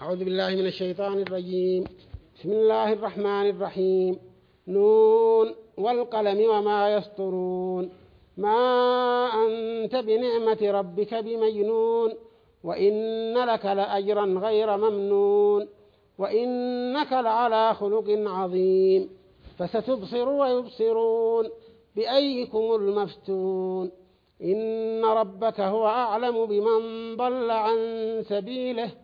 أعوذ بالله من الشيطان الرجيم. بسم الله الرحمن الرحيم. نون والقلم وما يسطرون. ما أنت بنعمة ربك بمجنون. وإن لك لأجرا غير ممنون. وإنك لعلى خلق عظيم. فستبصر ويبصرون بأيكم المفتون. إن ربك هو أعلم بمن ضل عن سبيله.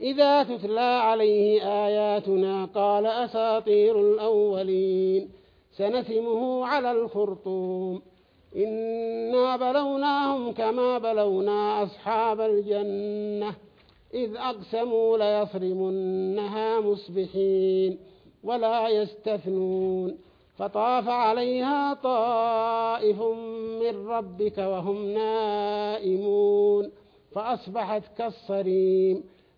إذا تتلى عليه آياتنا قال أساطير الأولين سنثمه على الخرطوم. إنا بلوناهم كما بلونا أصحاب الجنة إذ أقسموا ليصرمنها مصبحين ولا يستثنون. فطاف عليها طائف من ربك وهم نائمون. فأصبحت كالصريم.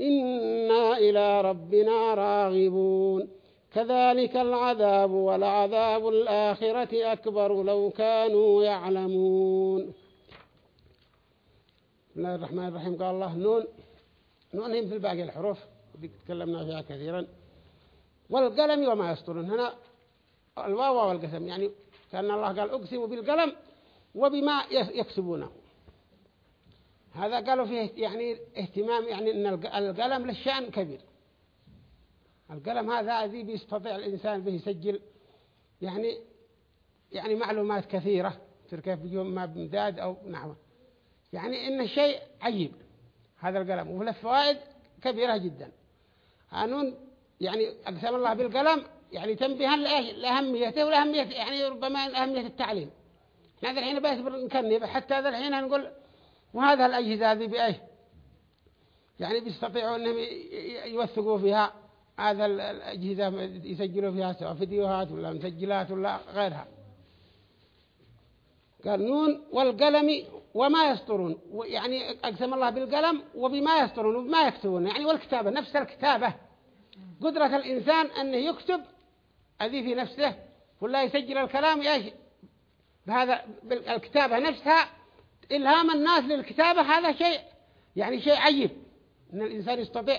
إنا إلى ربنا راغبون كذلك العذاب والعذاب الآخرة أكبر لو كانوا يعلمون. بسم الله الرحمن الرحيم. قال الله نون نون في باقي الحروف تكلمنا فيها كثيرا. والقلم وما يسطرون. هنا الواو والقسم يعني كأن الله قال أقسم بالقلم وبما يكسبونه. هذا قالوا فيه يعني اهتمام يعني إن القلم للشأن كبير. القلم هذا الذي بيستطيع الإنسان به يسجل يعني يعني معلومات كثيرة كيف بيجون ما بمداد أو نحوه يعني إنه شيء عجيب هذا القلم. وله فوائد كبيرة جدا. قانون يعني أقسم الله بالقلم يعني تنبيها لأهميته ولأهمية يعني ربما أهمية التعليم. هذا الحين بس نكني حتى هذا الحين نقول وهذا الأجهزة هذه بأيه يعني بيستطيعوا أنهم يوثقوا فيها هذا الأجهزة يسجلوا فيها سواء فيديوهات ولا مسجلات ولا غيرها. قال نون والقلم وما يسطرون. يعني أقسم الله بالقلم وبما يسطرون وبما يكتبون. يعني والكتابة نفس الكتابة. قدرة الإنسان أنه يكتب هذه في نفسه ولا يسجل الكلام إيش بهذا الكتابة نفسها إلهام الناس للكتابة هذا شيء يعني شيء عجيب. أن الإنسان يستطيع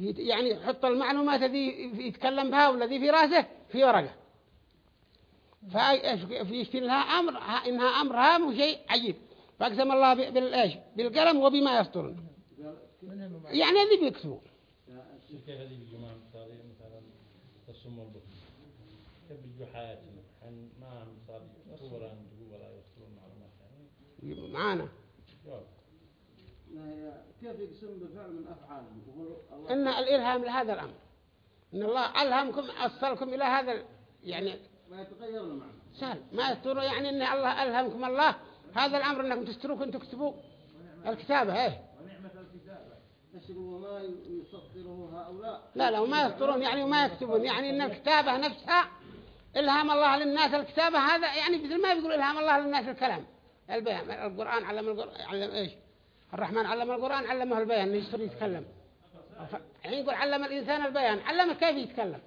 يعني يحط المعلومات الذي يتكلم بها والذي في رأسه في ورقة. فيشتري لها أمر إنها أمر هام وشيء عجيب. فأقسم الله بالإيش بالقلم وبما يسطرون. يعني هذي بيكتبوا. كيف هذه مثلا ما معانا. كيف يقسم بفعل من أفعالهم إن الإلهام لهذا الأمر. إن الله ألهمكم أصلكم إلى هذا يعني ما يتغير معنا سهل. ما يستروا يعني إن الله ألهمكم الله. هذا الأمر أنكم تستروا كنتم تكتبوا الكتابة إيه. ونعمة الكتابة. وما يسطره هؤلاء. لا لا وما يسطرون يعني وما يكتبون. يعني إن الكتابة نفسها إلهام الله للناس. الكتابة هذا يعني مثل ما يقول إلهام الله للناس الكلام. البيان. القرآن علم القرآن علم إيش؟ الرحمن علم القرآن علمه البيان يستر يتكلم. يعني يقول علم الإنسان البيان علمه كيف يتكلم؟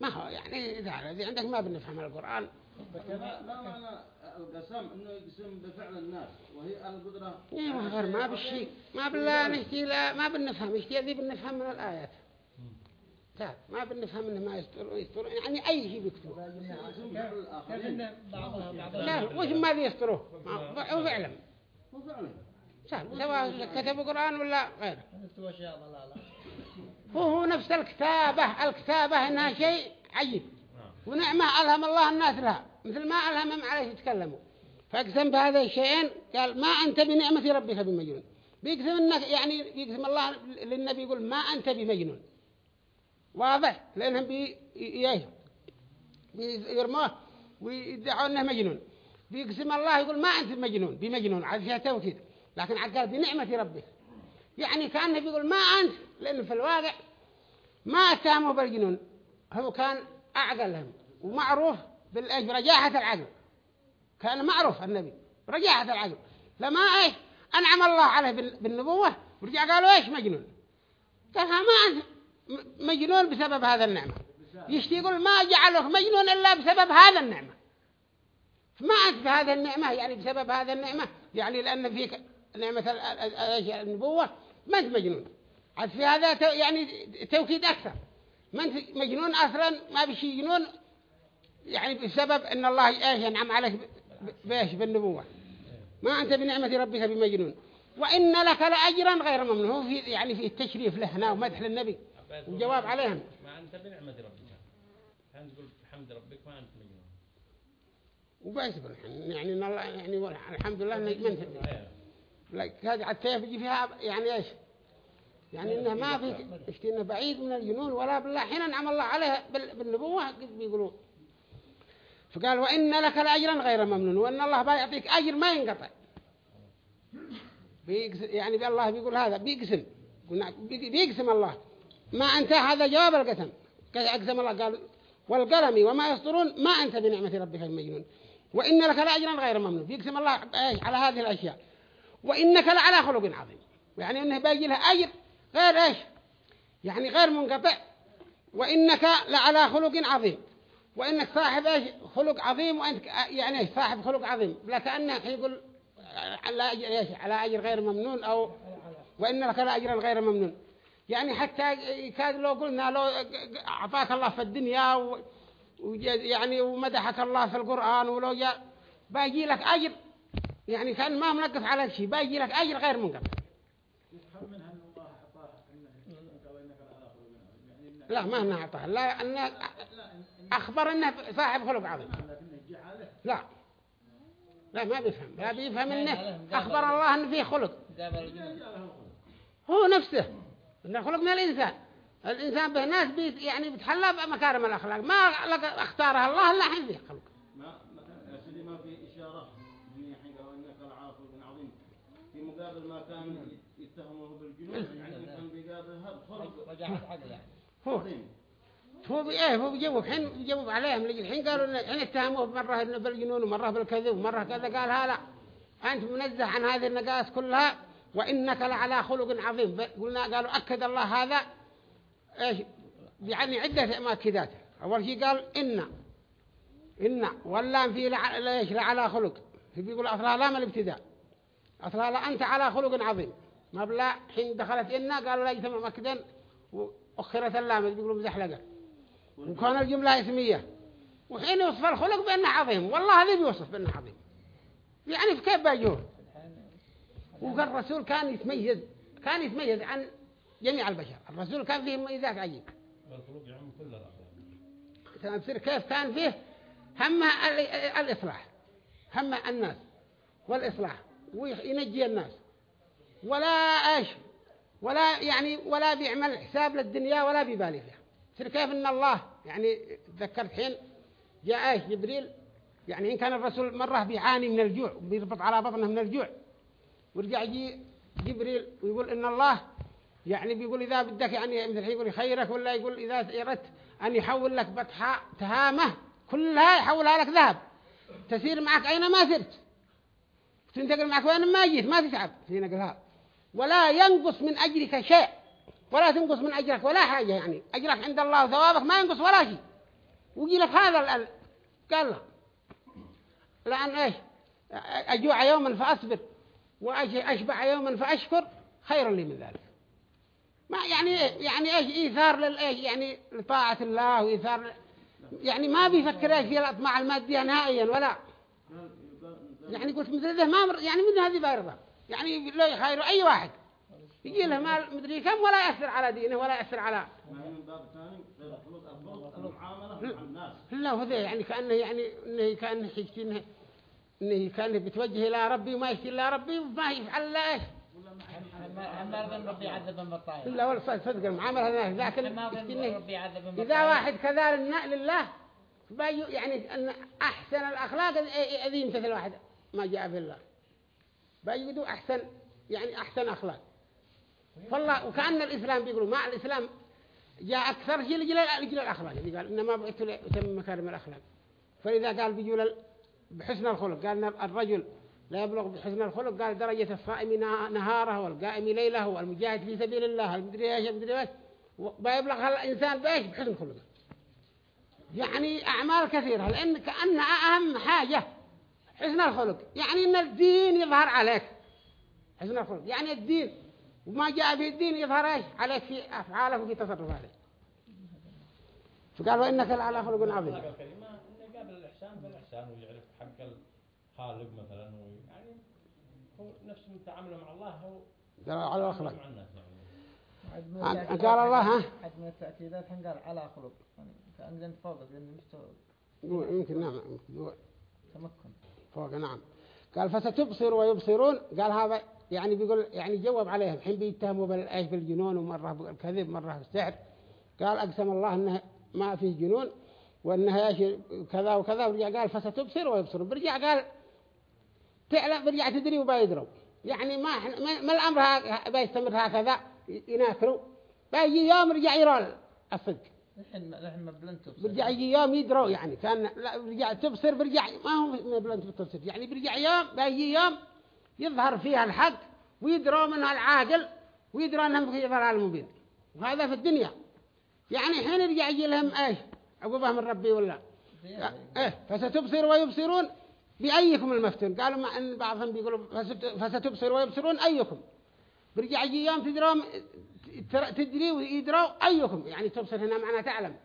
ما هو يعني إذا عندك ما بنفهم القرآن. ما ما معنى القسم إنه يقسم بفعل الناس وهي القدرة إيه ما غير ما بالشيء ما بالله نحكي لا ما بنفهم. اشتي ذي بنفهم من الآيات؟ تعال ما بنفهم إنه ما يستر يستر يعني أي شيء بعضها لا وش ما ما- هو فعلا. وفعلا سهل. سواء كتبوا قرآن ولا غيره. هو هو نفس الكتابة. الكتابة إنها شيء عجيب. نعم ونعمة ألهم الله الناس لها. مثل ما ألهمهم عليه يتكلموا. فأقسم بهذا الشيئين. قال ما أنت بنعمة ربك بمجنون. بيقسم إنك يعني بيقسم الله للنبي يقول ما أنت بمجنون. واضح لأنهم بي بيرموه ويدعوا أنه مجنون. بيقسم الله يقول ما أنت بمجنون بمجنون عاد فيها توكيد. لكن عاد قال بنعمة ربك يعني كأنه بيقول ما أنت لأنه في الواقع ما اتهموا بالجنون هو كان أعقلهم. ومعروف بالإيش؟ برجاحة العقل. كان معروف النبي. رجاحة العقل. لما إيش؟ أنعم الله عليه بال- بالنبوة. ورجع قالوا إيش مجنون؟ قال ها ما أنت مجنون بسبب هذا النعمة. يشتي يقول ما جعله مجنون إلا بسبب هذا النعمة؟ ما أنت بهذا النعمة يعني بسبب هذا النعمة؟ يعني لأن فيك نعمة ال- النبوة؟ ما أنت مجنون. عاد في هذا يعني توكيد أكثر. ما أنت مجنون أصلا ما بشي جنون يعني بسبب أن الله إيش ينعم عليك بإيش؟ بالنبوة. ما أنت بنعمة ربك بمجنون. وإن لك لأجرا غير ممنون هو في يعني في التشريف له هنا ومدح للنبي. وجواب عليهم. ما أنت بنعمة ربك. كان تقول بحمد ربك ما أنت مجنون. وبس يعني إن الله يعني الحمد لله إنك من أيوة. لك هذه حتى يجي فيها يعني إيش؟ يعني إنه ما في اشتي إنه بعيد من الجنون ولا بالله. حين أنعم الله عليه بال- بالنبوة قد بيقولوا فقال وإن لك لأجرا غير ممنون. وإن الله بيعطيك أجر ما ينقطع. بيقسم يعني بالله بيقول هذا بيقسم. بيقسم الله. ما أنت هذا جواب القسم. أقسم الله؟ قال والقلم وما يسطرون ما أنت بنعمة ربك المجنون وإن لك لأجرا غير ممنون. بيقسم الله على هذه الأشياء. وإنك لعلى خلق عظيم. يعني أنه باقي له أجر غير إيش؟ يعني غير منقطع. وإنك لعلى خلق عظيم. وإنك صاحب إيش؟ خلق عظيم. وأنت يعني إيش؟ صاحب خلق عظيم. لا كأنه يقول على أجر إيش؟ على أجر غير ممنون أو وإن لك لأجرا غير ممنون. يعني حتى كاد لو قلنا لو أعطاك الله في الدنيا و يعني ومدحك الله في القرآن ولو جاء باقي لك أجر. يعني كأن ما منقص على شيء باقي لك أجر غير منقص. لا ما انه اعطاه لا انه أخبر إنه صاحب خلق عظيم. لا. لا ما بيفهم. لا بيفهم إنه أخبر الله إنه فيه خلق. هو نفسه. إنه خلق من الإنسان. الإنسان به ناس بيت يعني بتحلى بمكارم الأخلاق. ما اختارها الله إلا حين فيه خلق ما ما- يا سيدي ما في إشارة من حين قالوا إنك لعلى خلق عظيم. في مقابل ما كان يتهمه بالجنون يعني كان بيقابلها بخلق رجعت عقل يعني. هو هو بي- إيه هو بيجاوب حين بيجاوب عليهم. لجي الحين قالوا إن- حين اتهموه مرة إنه بالجنون ومرة بالكذب ومرة كذا قال هلا أنت منزه عن هذه النقائص كلها. وإنك لعلى خلق عظيم. قلنا قالوا أكد الله هذا إيش؟ يعني عدة مؤكدات أول شيء قال إن إن. ولا في. ليش لعلى خلق. بيقول أصلها لام الابتداء. أصلها لا أنت على خلق عظيم. ما بلا حين دخلت إن قالوا لا يجتمع مؤكدا وأخرت اللام. بيقولوا مزحلقة. وكان الجملة اسمية. وحين يوصف الخلق بأنه عظيم. والله هذا بيوصف بأنه عظيم. يعني في كيف باجوه وقال الرسول كان يتميز كان يتميز عن جميع البشر. الرسول كان فيه يعم كل الأخلاق تفسير كيف كان فيه؟ هم ال- الإصلاح. هم الناس والإصلاح. وينجي الناس. ولا إيش ولا يعني ولا بيعمل حساب للدنيا ولا بيبالي فيها. تفسير كيف إن الله يعني تذكرت حين جاء إيش جبريل. يعني إن كان الرسول مرة بيعاني من الجوع وبيربط على بطنه من الجوع. ورجع يجي جبريل ويقول إن الله يعني بيقول إذا بدك يعني مثل يقول يخيرك ولا يقول إذا أردت أن يحول لك بطحاء تهامة كلها يحولها لك ذهب. تسير معك أينما سرت؟ تنتقل معك وين؟ ما جيت ما تتعب. في نقلها ولا ينقص من أجرك شيء ولا تنقص من أجرك ولا حاجة يعني. أجرك عند الله وثوابك ما ينقص ولا شيء. ويجي لك هذا ال... قال له لأن إيش؟ أجوع يوما فأصبر. وأشبع يوما فأشكر خير لي من ذلك. ما يعني يعني إيش إيثار للايش يعني لطاعة الله وإيثار يعني ما بيفكر إيش في الأطماع المادية نهائيا ولا. يعني قلت مثل ذا ما مر يعني من هذه بارضه يعني لو يخير أي واحد. يجي له مال مدري كم ولا يأثر على دينه ولا يأثر على لا هو ذا يعني كأنه يعني إنه كأنه يشتي إنه إنه كأنه بيتوجه إلى ربي وما يشتي إلى ربي وما يفعل لا عذبهم بالطائر إلا ولا صدق المعاملة هذا ذاك عذبهم إذا واحد كذا لله يعني أن أحسن الأخلاق الذي يمتثل واحد ما جاء في الله. بيجدوا أحسن يعني أحسن أخلاق. فالله وكأن الإسلام بيقولوا مع الإسلام جاء أكثر شيء لجل الأخلاق. يعني قال إنما بعثت لأتم مكارم الأخلاق. فإذا قال بيجوا بحسن الخلق. قال الرجل لا يبلغ بحسن الخلق قال درجة الصائم نهاره والقائم ليله والمجاهد في سبيل الله. المدري إيش المدري إيش؟ ويبلغ الإنسان بإيش؟ بحسن خلقه. يعني أعمال كثيرة. لأن كأن أهم حاجة حسن الخلق. يعني إن الدين يظهر عليك. حسن الخلق. يعني الدين وما جاء في الدين يظهر إيش؟ عليك في أفعالك وفي تصرفاتك. فقال وإنك لعلى خلق عظيم الآية الكريمة إنه قابل الإحسان بالإحسان ويعرف حق الخالق مثلا ويعني هو نفس تعامله مع الله هو قال على الأخلاق يعني. قال الله ها؟ حد من التأكيدات قال على خلق يعني كأن فوق لأن مستوى يمكن نعم. يمكن تمكن. فوق نعم. قال فستبصر ويبصرون. قال هذا يعني بيقول يعني جواب عليهم. حين بيتهموا بالإيش بالجنون ومرة بالكذب مرة بالسحر قال أقسم الله إنه ما فيه جنون. وانها كذا وكذا ورجع قال فستبصر ويبصرون برجع قال تعلم برجع تدري وبيدروا يعني ما ما, الأمر ها- بيستمر هكذا يناكروا بيجي يوم رجع يرى الصدق الحين برجع يجي يوم يدروا يعني. كان لا برجع تبصر برجع ما هو بلنت بتبصر يعني برجع يوم بيجي يوم يظهر فيها الحق ويدروا منها العاقل ويدروا أنهم في ضلال مبين. وهذا في الدنيا. يعني حين يرجع يجي لهم إيش؟ عقوبة من ربي ولا إيه فستبصر ويبصرون بأيكم المفتون. قالوا مع إن بعضهم بيقولوا فست- فستبصر ويبصرون أيكم. برجع يوم تدرون تدري ويدروا أيكم. يعني تبصر هنا معنى تعلم.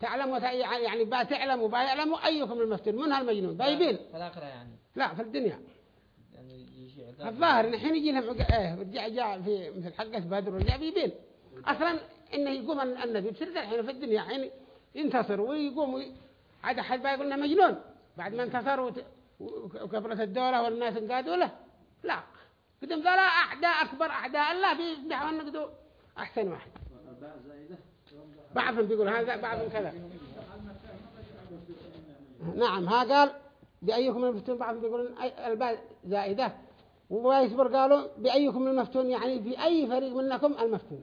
تعلم وت... يعني با تعلم وبا يعلم أيكم المفتون. منها المجنون بايبين في الآخرة يعني. لا في الدنيا. يعني الظاهر إن حين يجي لهم إيه رجع جاء في مثل حقة بدر ورجع بيبين. أصلا إنه يقوم الن- النبي بسرد الحين في الدنيا. حين ينتصر ويقوم وي... عاد أحد بقى يقولنا مجنون. بعد ما انتصر وكبرت الدولة والناس انقادوا له. لا. قدم ذا لا أعداء أكبر أعداء الله بيدعوا النقدوا أحسن واحد. بعضهم بيقول هذا بعضهم كذا. نعم ها قال بأيكم المفتون؟ بعضهم بيقولون أي- الباء زائدة. ويصبر قالوا بأيكم المفتون؟ يعني في أي فريق منكم المفتون؟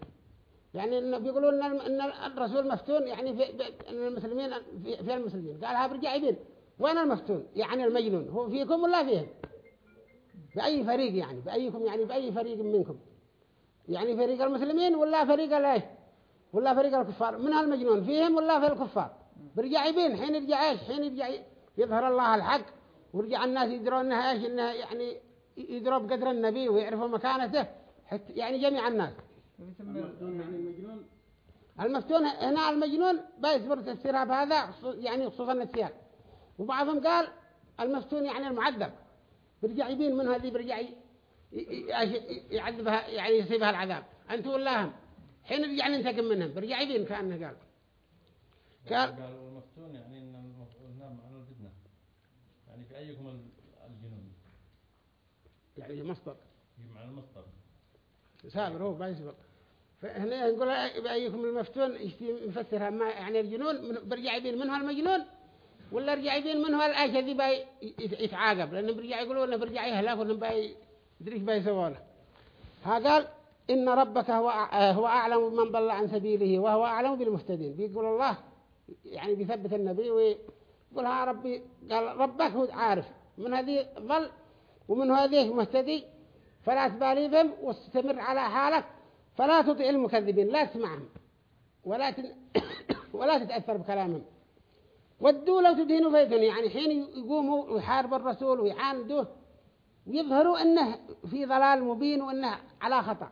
يعني إن بيقولون إن الم- إن الرسول مفتون يعني في المسلمين في, المسلمين. قالها برجع يبين وين المفتون؟ يعني المجنون. هو فيكم ولا فيهم؟ بأي فريق يعني؟ بأيكم يعني؟ بأي فريق منكم؟ يعني فريق المسلمين ولا فريق الايه ولا فريق الكفار؟ من المجنون؟ فيهم ولا في الكفار؟ برجع يبين حين يرجع إيش؟ حين يرجع يظهر الله الحق ورجع الناس يدرون إنها إيش؟ إنها يعني يدروا بقدر النبي ويعرفوا مكانته حتى يعني جميع الناس. المفتون يعني المجنون المفتون هنا المجنون بيصبر تفسيرها بهذا خصو- يعني خصوصا السياق وبعضهم قال المفتون يعني المعذب. برجع يبين من هذه برجع يعذبها يعني يصيبها العذاب. أنت ولاهم حين رجع ننتقم منهم برجع يبين كأنه قال. قال قالوا المفتون يعني إن المفتون معنى الفتنة. يعني في أيكم ال- الجنون؟ يعني مصدر معنى المصدر سابر هو بيصبر فهنا نقول بأيكم المفتون يشتي نفسرها ما يعني الجنون برجع يبين منه المجنون؟ ولا رجع يبين منه الآية ذي باي يت- يتعاقب؟ لأنه برجع يقولوا إنه برجع يهلاك وإنه باي يدريش باي يسوونه ها قال إن ربك هو آه هو أعلم بمن ضل عن سبيله وهو أعلم بالمهتدين. بيقول الله يعني بيثبت النبي ويقول ها ربي. قال ربك هو عارف. من هذه ضل ومن هذه مهتدي فلا تبالي بهم واستمر على حالك. فلا تطع المكذبين لا تسمعهم ولا تن... ولا تتأثر بكلامهم. ودوا لو تدهنوا فيدهن يعني حين يقوموا ويحاربوا الرسول ويعاندوه ويظهروا إنه في ضلال مبين وإنه على خطأ.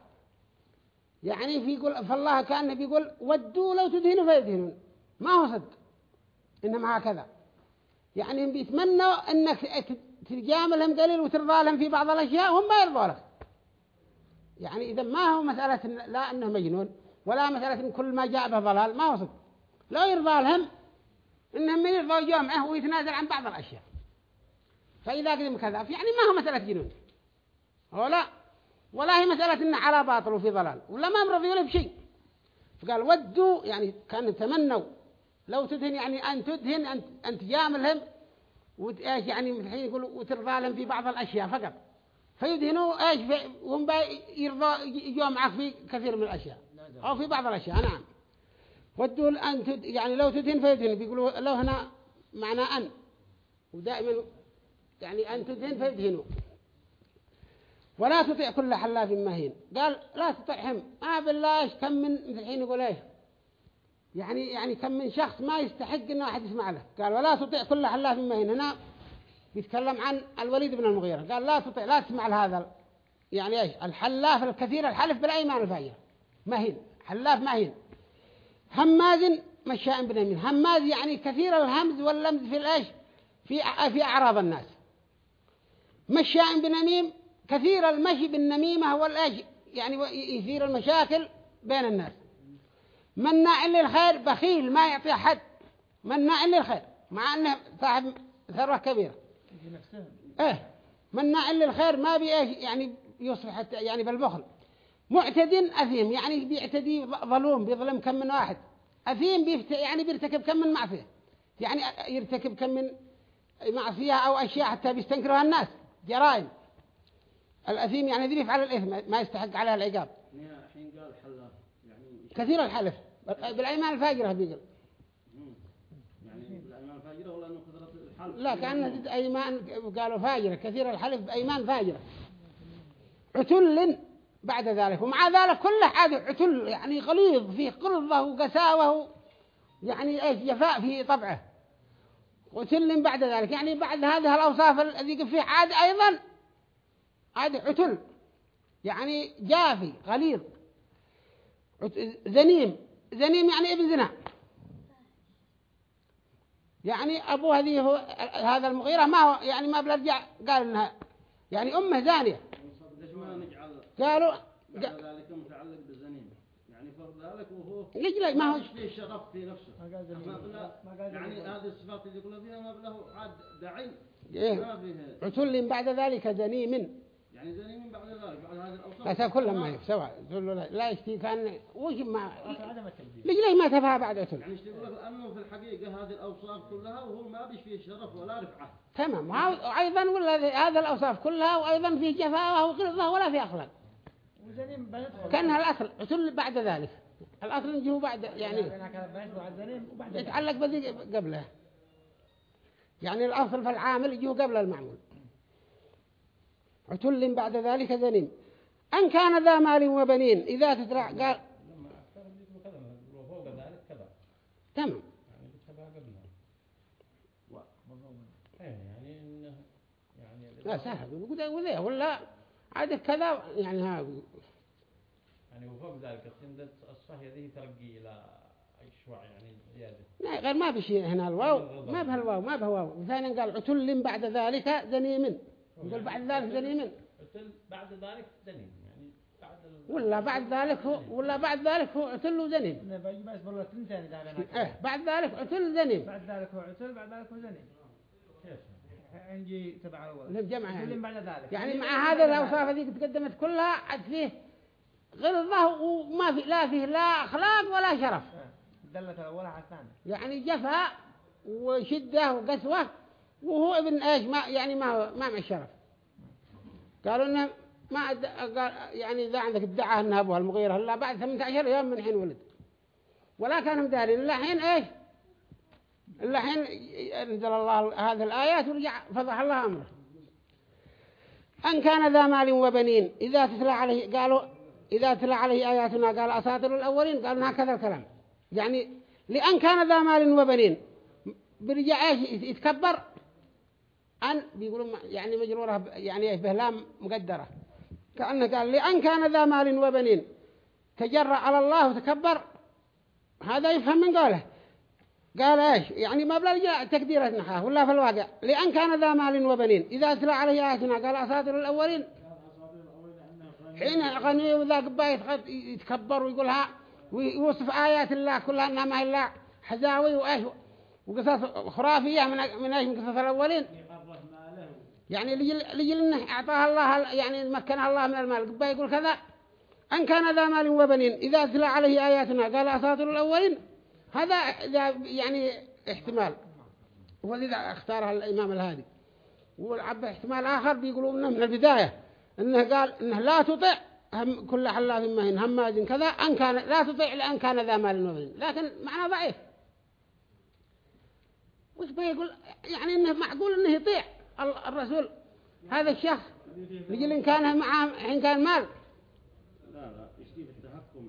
يعني في يقول فالله كأنه بيقول ودوا لو تدهنوا فيدهنون ما هو صدق إنما هكذا. يعني بيتمنوا إنك تجاملهم قليل وترضى لهم في بعض الأشياء وهم ما يرضوا لك. يعني إذا ما هو مسألة لا إنه مجنون ولا مسألة إن كل ما جاء به ضلال ما هو صدق. لا يرضى لهم إنهم من يرضوا جامعه ويتنازل عن بعض الأشياء. فإذا قدم كذا يعني ما هو مسألة جنون. ولا ولا هي مسألة إنه على باطل وفي ضلال ولا ما مرضي ولا بشيء. فقال ودوا يعني كانوا تمنوا. لو تدهن يعني أن تدهن أن, أن تجاملهم وإيش يعني الحين يقولوا وترضى لهم في بعض الأشياء فقط. فيدهنوا إيش وهم يرضى يجوا معك في كثير من الأشياء. أو في بعض الأشياء نعم. ودوا أن تد يعني لو تدهن فيدهن بيقولوا لو هنا معنى أن. ودائما يعني أن تدهن فيدهنوا. ولا تطع كل حلاف مهين. قال لا تطعهم. ما بالله إيش كم من مثل الحين يقول إيش؟ يعني يعني كم من شخص ما يستحق إنه أحد يسمع له. قال ولا تطع كل حلاف مهين. هنا يتكلم عن الوليد بن المغيرة. قال لا تطع لا تسمع لهذا يعني إيش؟ الحلاف الكثير الحلف بالأيمان الفاجرة مهين حلاف مهين هماز مشاء بنميم هماز يعني كثير الهمز واللمز في الإيش؟ في في أعراض الناس. مشاء بنميم كثير المشي بالنميمة هو الأج يعني يثير المشاكل بين الناس. مناع للخير بخيل ما يعطي أحد. مناع للخير مع أنه صاحب ثروة كبيرة. إيه مناع للخير ما بي يعني يصبح يعني بالبخل. معتد أثيم يعني بيعتدي ظلوم بيظلم كم من واحد. أثيم بيفت يعني بيرتكب كم من معصية. يعني يرتكب كم من معصية أو أشياء حتى بيستنكرها الناس جرائم. الأثيم يعني ذي يفعل الإثم ما يستحق عليها العقاب. حين قال حلاف يعني كثير الحلف. بالأيمان الفاجرة بيقول يعني بالأيمان الفاجرة ولا أنه لا كأن أيمان قالوا فاجرة كثير الحلف بأيمان فاجرة. عتل بعد ذلك ومع ذلك كله عاد عتل يعني غليظ فيه قلظة وقساوة يعني إيش جفاء في طبعه. عتل بعد ذلك يعني بعد هذه الأوصاف الذي فيه عاد أيضا عاد عتل. يعني جافي غليظ زنيم زنيم يعني ابن زنا. يعني أبو هذه هو هذا المغيرة ما هو يعني ما بلرجع قال إنها يعني أمة زانية. قالوا ذلك متعلق بالزنين يعني فرض ذلك وهو ليش لا؟ ما هو فيه شرف في نفسه يعني. هذه الصفات اللي يقولوا فيها ما بله عاد دعي إيه. عتل بعد ذلك زنيم. يعني زني من بعد ذلك بعد هذه الأوصاف لا كلهم ما هي سواء تقول له لا, لا يشتي كان وش ما ليش ما تفها بعد عتل يعني إيش تقول لك لأنه في الحقيقة هذه الأوصاف كلها وهو ما بيش فيه شرف ولا رفعة. تمام. وأيضا ولا هذا الأوصاف كلها وأيضا في جفاء وغلظة ولا في أخلاق. كأنها الأصل عتل بعد ذلك. الأصل يجيه بعد يعني ذلك. يتعلق بذي قبله. يعني الأصل في العامل يجيه قبل المعمول. عتل بعد ذلك ذنيم أن كان ذا مال وبنين إذا تترع قال تمام. لا سهل. وذا ولا عاد كذا يعني ها. يعني وفوق ذلك السندة الصهي ذي ترقي إلى أشوع يعني زيادة. لا، غير ما بشي هنا الواو. ما به الواو ما به واو. وثانيا قال عتل بعد ذلك ذنيم يقول بعد ذلك ذنيم قتل بعد ذلك دنين يعني بعد. ولا بعد ذلك هو ولا بعد ذلك هو عتل. إيه بعد ذلك عتل ذنيم بعد ذلك هو عتل بعد ذلك هو زنين كيف عندي تبع الأول للجمع عتل يعني بعد ذلك يعني مع هذا. الأوصاف هذه تقدمت كلها عاد فيه غلظة وما في لا فيه لا أخلاق ولا شرف آه. دلت الأول على الثاني يعني جفاء وشدة وقسوة وهو ابن إيش؟ ما يعني ما ما مع الشرف قالوا إنه ما قال يعني إذا عندك ادعى إنها أبوها المغيرة الا بعد 18 يوم من حين ولد. ولا كانوا دارين الا حين إيش؟ الا حين أنزل الله هذه الآيات ورجع فضح الله أمره. أن كان ذا مال وبنين. إذا تتلى عليه قالوا إذا تتلى عليه آياتنا قال أساطير الأولين قالوا هكذا الكلام. يعني لأن كان ذا مال وبنين برجع إيش؟ يتكبر. أن بيقولوا يعني مجرورة يعني إيش بهلام مقدرة. كأنه قال لأن كان ذا مال وبنين تجرأ على الله وتكبر هذا يفهم من قوله قال إيش؟ يعني ما بلا تقدير نحاه ولا في الواقع؟ لأن كان ذا مال وبنين. إذا تلا عليه آياتنا قال أساطير الأولين. حين غني وذا قبا يتكبر ويقولها ويوصف آيات الله كلها أنها ما إلا حزاوي وإيش وقصص خرافية من من إيش من قصص الأولين. يعني لجل إنه أعطاها الله يعني مكنها الله من المال. قبا يقول كذا أن كان ذا مال وبنين إذا تلا عليه آياتنا قال أساطير الأولين. هذا يعني احتمال. ولذا اختارها الإمام الهادي. والعب احتمال آخر بيقولوا منه من البداية. إنه قال إنه لا تطع هم كل حلاف مهين هماز كذا أن كان لا تطع لأن كان ذا مال وبنين. لكن معنى ضعيف. وش بيقول يعني إنه معقول إنه يطيع. الرسول. هذا الشخص إن كان معه إن كان مال. لا لا يشتي التحكم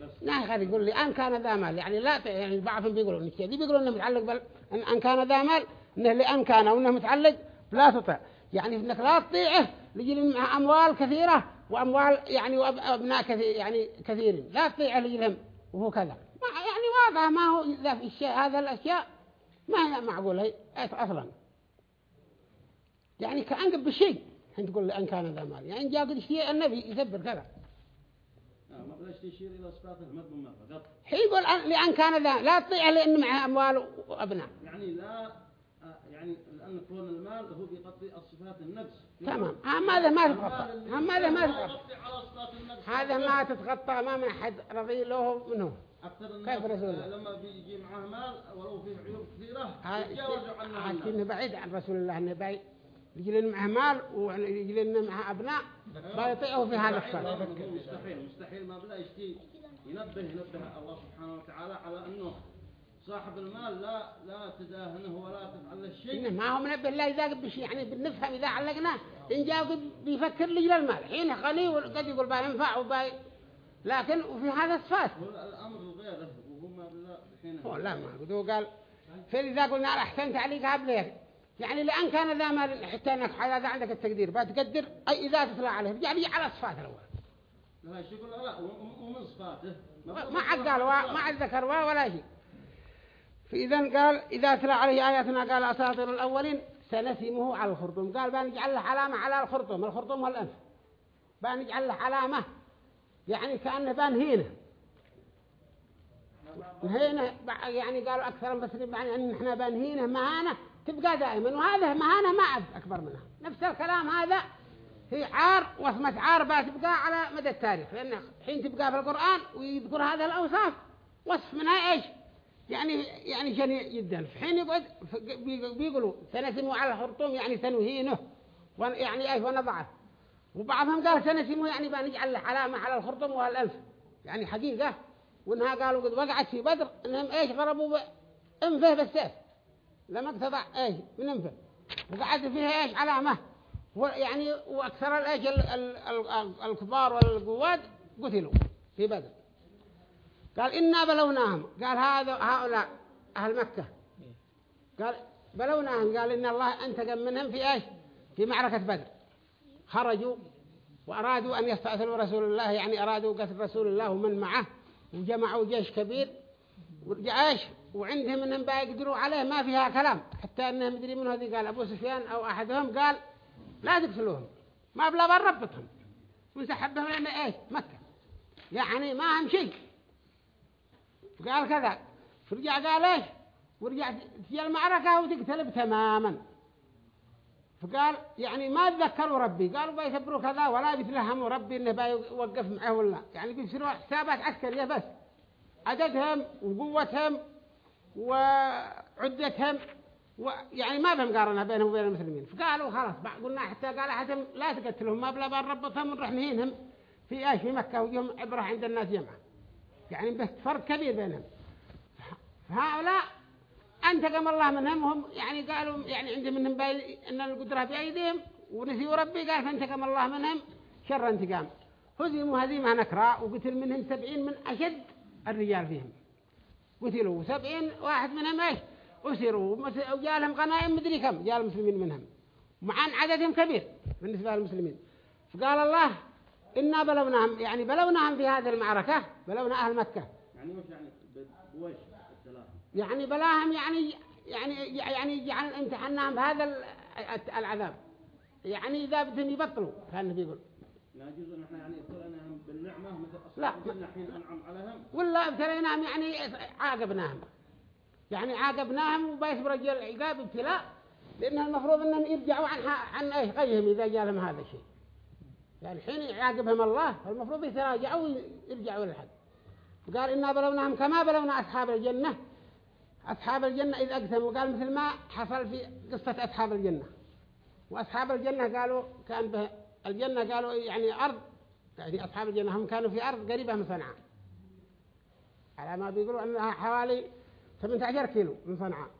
بس لا يقول لي أن كان ذا مال. يعني لا يعني بعضهم بيقولوا إن كذي بيقولوا إنه متعلق بل إن أن كان ذا مال إنه لأن كان وإنه متعلق لا تطع. يعني إنك لا تطيعه لجل معه أموال كثيرة وأموال يعني وأبناء كثير يعني كثيرين. لا تطيعه لجلهم وهو كذا. ما يعني واضح ما هو ذا في الشيء هذا الأشياء ما هي معقولة أصلا. يعني كأنقب بالشيء أنت تقول لأن كان ذا مال. يعني جاء قد شيء النبي يثبر كذا. آه، ما بلاش تشير إلى صفاته مضمون فقط حين يقول أن- لأن كان ذا لا تطيع لأن معه أموال وأبناء. يعني لا آه، يعني لأن كون المال هو بيغطي الصفات النفس. تمام. هذا ما تتغطى؟ هذا ما تتغطى؟ صفات هذا ما تتغطى ما من أحد رضي له منه. كيف رسول الله؟ آه، لما بيجي معاه مال ولو فيه عيوب كثيرة الناس. إنه بعيد عن رسول الله إنه لنا معه مال ويجي لنا معه أبناء بيطيعه في هذا الصلاة مستحيل مستحيل ما بلا يشتي. ينبه ينبه الله سبحانه وتعالى على أنه صاحب المال لا لا تداهنه ولا تفعل له شيء ما هو منبه الله إذا بشي يعني بنفهم إذا علقناه. إن جاء بيفكر لجل المال. حين غني وقد يقول بينفع وبي لكن وفي هذا الصفات. الأمر غيره وهو ما بلا حين هو لا ما قد هو قال. فإذا قلنا أحسن تعليق هبليك يعني لأن كان ذا مال حتى أنك هذا عندك التقدير بتقدر أي إذا تطلع عليه يعني على الصفات الأول. ما عد قال ما عد ذكر ولا شيء. فإذا قال إذا تلا عليه آياتنا قال أساطير الأولين سنسمه على الخرطوم. قال بنجعل له علامة على الخرطوم. الخرطوم والأنف بنجعل له علامة يعني كأنه بنهينه نهينه يعني قالوا أكثر المفسرين يعني أن إحنا بنهينه مهانة تبقى دائما. وهذا مهانة ما عد أكبر منها. نفس الكلام هذا هي عار وصمة عار بتبقى على مدى التاريخ. لأن حين تبقى في القرآن ويذكر هذا الأوصاف وصف منها إيش؟ يعني يعني شنيع جدا. في حين يقعد بيقولوا سنسمه على الخرطوم يعني سنهينه. يعني إيش؟ ونضعه. وبعضهم قال سنسمه يعني بنجعل له علامة على الخرطوم والأنف. يعني حقيقة. وإنها قالوا قد وقعت في بدر. إنهم إيش؟ ضربوا بانفه بالسيف. لما اقتضع إيش من انفه. وقعد فيها إيش؟ علامة. يعني وأكثر الايش ال- ال- ال- الكبار والقوات قتلوا في بدر. قال إنا بلوناهم. قال هذا هؤلاء أهل مكة. قال بلوناهم. قال إن الله أنتقم منهم في إيش؟ في معركة بدر. خرجوا وأرادوا أن يستأثروا رسول الله. يعني أرادوا قتل رسول الله ومن معه. وجمعوا جيش كبير. وجيش وعندهم إنهم بيقدروا عليه ما فيها كلام. حتى إنهم يدري من هذه قال أبو سفيان أو أحدهم قال لا تقتلوهم. ما بلا بربطهم ونسحبهم لنا إيش؟ مكة. يعني ما هم شيء. قال كذا. فرجع قال إيش؟ ورجع في المعركة وتقتلب تماما. فقال يعني ما تذكروا ربي. قالوا بيثبروا كذا ولا بيتلهموا ربي إنه بيوقف معه ولا. يعني بيصيروا حسابات عسكرية بس. عددهم وقوتهم وعدتهم ويعني ما بهم قارنها بينهم وبين المسلمين. فقالوا خلاص قلنا حتى قال أحدهم لا تقتلهم ما بلا بنربطهم ونروح نهينهم. في إيش في مكة ويوم عبرة عند الناس جمعة. يعني بس فرق كبير بينهم. فهؤلاء أنتقم الله منهم وهم يعني قالوا يعني عندهم منهم باي إن القدرة بأيديهم. ونسيوا ربي قال فانتقم الله منهم شر انتقام. هزموا هزيمة نكرة وقتل منهم سبعين من أشد الرجال فيهم. قتلوا سبعين واحد منهم إيش؟ أسروا. وجالهم غنائم مدري كم جاء المسلمين منهم. مع أن عددهم كبير بالنسبة للمسلمين. فقال الله إنا بلوناهم يعني بلوناهم في هذه المعركة بلونا أهل مكة. يعني وش يعني؟ بوش يعني بلاهم يعني يعني يعني جعل امتحناهم بهذا ال- العذاب. يعني إذا بدهم يبطلوا كان النبي يقول. لا يجوز إن إحنا يعني لا. ولا ابتليناهم يعني عاقبناهم. يعني عاقبناهم وبيصبر رجال العقاب ابتلاء لأن المفروض أنهم يرجعوا عن عن أي غيهم إذا جاء لهم هذا الشيء. يعني الحين يعاقبهم الله فالمفروض يتراجعوا ويرجعوا للحق. قال إنا بلوناهم كما بلونا أصحاب الجنة. أصحاب الجنة إذ أقسموا قال مثل ما حصل في قصة أصحاب الجنة. وأصحاب الجنة قالوا كأن به الجنة قالوا يعني أرض يعني أصحاب الجنة هم كانوا في أرض قريبة من صنعاء. على ما بيقولوا أنها حوالي 18 كيلو من صنعاء.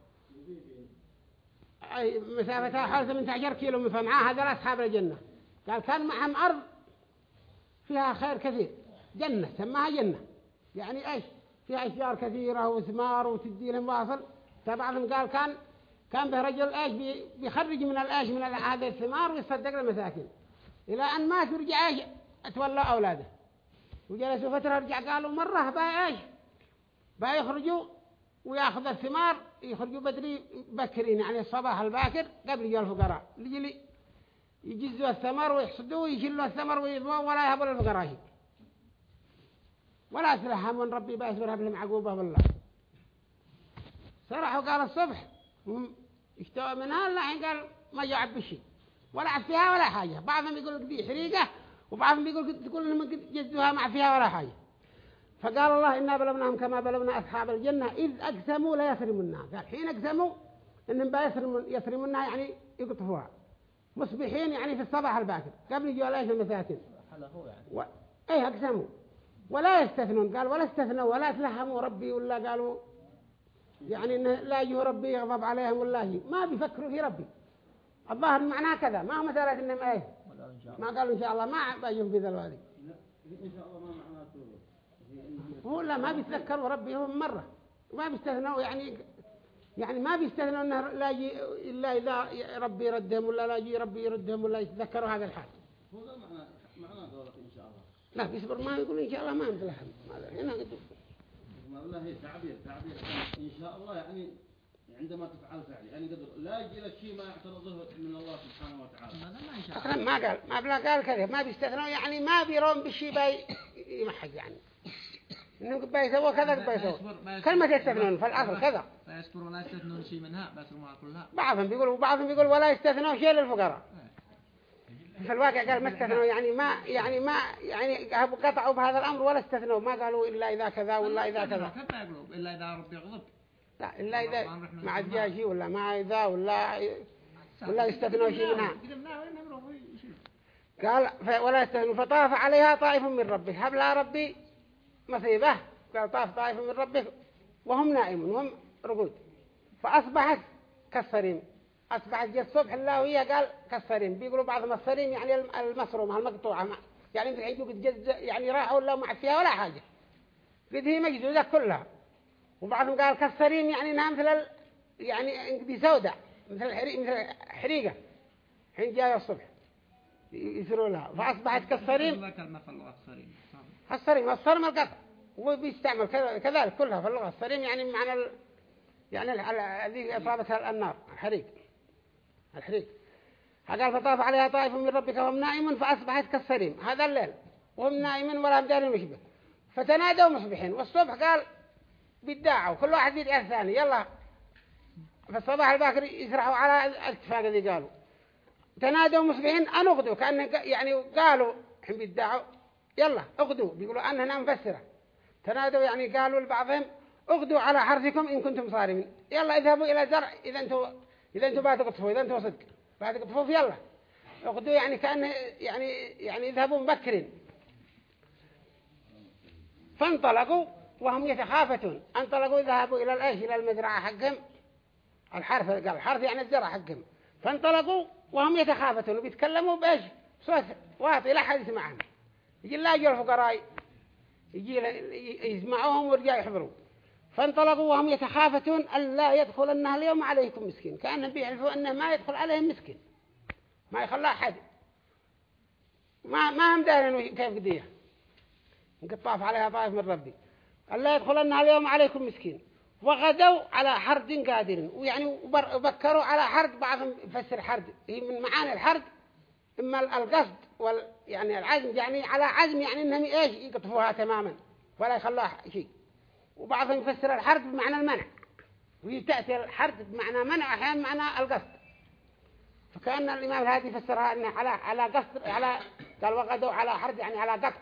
أي مسافتها حوالي 18 كيلو من صنعاء هذول أصحاب الجنة. قال كان معهم أرض فيها خير كثير. جنة سماها جنة. يعني إيش؟ فيها أشجار كثيرة وثمار وتدي لهم واصل. فبعضهم قال كان كان به رجل بي- بيخرج من الإيش من هذه الثمار ويصدق للمساكين إلى أن مات ورجع إيش؟ تولى أولاده. وجلسوا فترة رجع قالوا مرة بقى إيش؟ بقى يخرجوا ويأخذ الثمار يخرجوا بدري بكرين يعني الصباح الباكر قبل يجوا الفقراء. يجي يجزوا الثمر ويحصدوا ويشيلوا الثمر ويضوا ولا يهبوا للفقراء. ولا سلحهم من ربي بيصبرها بهم عقوبة بالله صرحوا قال الصبح. اشتوى منها حين قال ما جعب بشي ولا عب فيها ولا حاجة. بعضهم يقول دي حريقة وبعضهم يقول تقول إنهم قد جزوها مع فيها ولا حاجة. فقال الله إنا بلوناهم كما بلونا أصحاب الجنة إذ أقسموا لا يثرمونها قال حين أقسموا إنهم بيثرمون يثرمونها يعني يقطفوها. مصبحين يعني في الصباح الباكر قبل يجوا ليش المساكين؟ حلفوا يعني. و... إيه أقسموا. ولا يستثنون. قال ولا استثنوا ولا تلهموا ربي ولا قالوا يعني إن لا يجوا ربي يغضب عليهم ولا شيء ما بيفكروا في ربي. الظاهر معناه كذا. ما هو مسألة إنهم إيه؟ إن شاء ما قالوا إن شاء الله ما الوادي لا ان شاء الله ما انهم هو لا ما بيتذكروا ربي هم مرة. ما بيستثنوا يعني يعني ما بيستثنوا إنه لا يجي الا اذا ربي يردهم ولا لا يجي ربي يردهم ولا يتذكروا هذا الحال. هو معناه معناه قولك إن شاء الله لا بيصبر ما يقول ان شاء الله ما يمتلهم هنا قد- ما لا هي تعبير تعبير. إن شاء الله يعني عندما تفعل فعل. يعني قدر لا يجي لك شيء ما يعترضه من الله سبحانه وتعالى. هذا ما قال ما بلا قال كذا ما بيستثنوا يعني ما بيرون بالشيء باي يمحق يعني. إنهم بيسووا كذا بيسووا كلمة يستثنون في الأصل كذا. لا يذكرون لا يستثنون شيء منها كلها بعضهم بيقول وبعضهم بيقول ولا يستثنوا شيء للفقراء. في الواقع قال ما استثنوا يعني ما يعني ما يعني قطعوا بهذا الأمر ولا استثنوا. ما قالوا إلا إذا كذا ولا إذا كذا. إلا إذا ربي غضب. لا إلا إذا مع الجاشي ولا مع إذا ولا ولا يستثنوا شيء منها قال ولا يستهنوا فطاف عليها طائف من ربه. هب لها ربي مصيبة. قال طاف طائف من ربه. وهم نائمون. وهم رقود. فأصبحت كالصريم أصبحت جاء الصبح الله وهي قال كالصريم بيقولوا بعضهم الصريم يعني الم- المصرومة المقطوعة. يعني مثل حين قد جز يعني راحوا ولا ما فيها ولا حاجة. قد هي مجزوزة كلها. وبعضهم قال كالصريم يعني انها مثل ال... يعني سوداء. مثل الحريق مثل حريقة حين جاء الصبح. يسروا لها. فأصبحت كالصريم. الصريم. الصريم. الصرم القطع. وبيستعمل. كذلك كلها في اللغة. الصريم يعني معنى ال... يعني الذي أصابتها النار. الحريق. الحريق. قال فطاف عليها طائف من ربك وهم نائمون فأصبحت كالصريم. هذا الليل. وهم نائمون ولا هم دارين مشبه. فتنادوا مصبحين. والصبح قال بيدعوا. كل واحد يدعي الثاني. يلا. في الصباح الباكر يسرحوا على الاتفاق الذي قالوا. تنادوا مصبحين أن أغدوا كأن يعني قالوا حين بيدعوا يلا اغدوا بيقولوا أننا مفسرة. تنادوا يعني قالوا لبعضهم اغدوا على حرثكم إن كنتم صارمين. يلا اذهبوا إلى زرع إذا أنتوا إذا أنتوا بعد تقطفوا إذا أنتوا صدق بعد تقطفوا يلا. اغدوا يعني كأن يعني يعني اذهبوا مبكرين. فانطلقوا وهم يتخافتون. انطلقوا ذهبوا إلى الإيش إلى المزرعة حقهم. الحرث قال الحرث يعني الزرع حقهم. فانطلقوا وهم يتخافتون وبيتكلموا بإيش؟ صوت واطي لا حد يسمعهم يجي لا يجوا الفقراء يجي يسمعوهم ويرجع يحضروا. فانطلقوا وهم يتخافتون ألا يدخلنها اليوم عليكم مسكين. كأنهم بيعرفوا أنه ما يدخل عليهم مسكين. ما يخلى أحد. ما ما هم دارين كيف قدية. قد عليها طائف من ربي. ألا يدخلنها اليوم عليكم مسكين. وغدوا على حرد قادر ويعني وبكروا على حرد بعضهم يفسر حرد. هي من معاني الحرد. إما القصد وال يعني العزم. يعني على عزم يعني إنهم إيش؟ يقطفوها تماما. ولا يخلوها شيء. وبعضهم يفسر الحرد بمعنى المنع. وتأتي الحرد بمعنى منع أحيانا بمعنى القصد. فكأن الإمام الهادي فسرها إنه على على قصد على قال وغدوا على حرد يعني على قصد.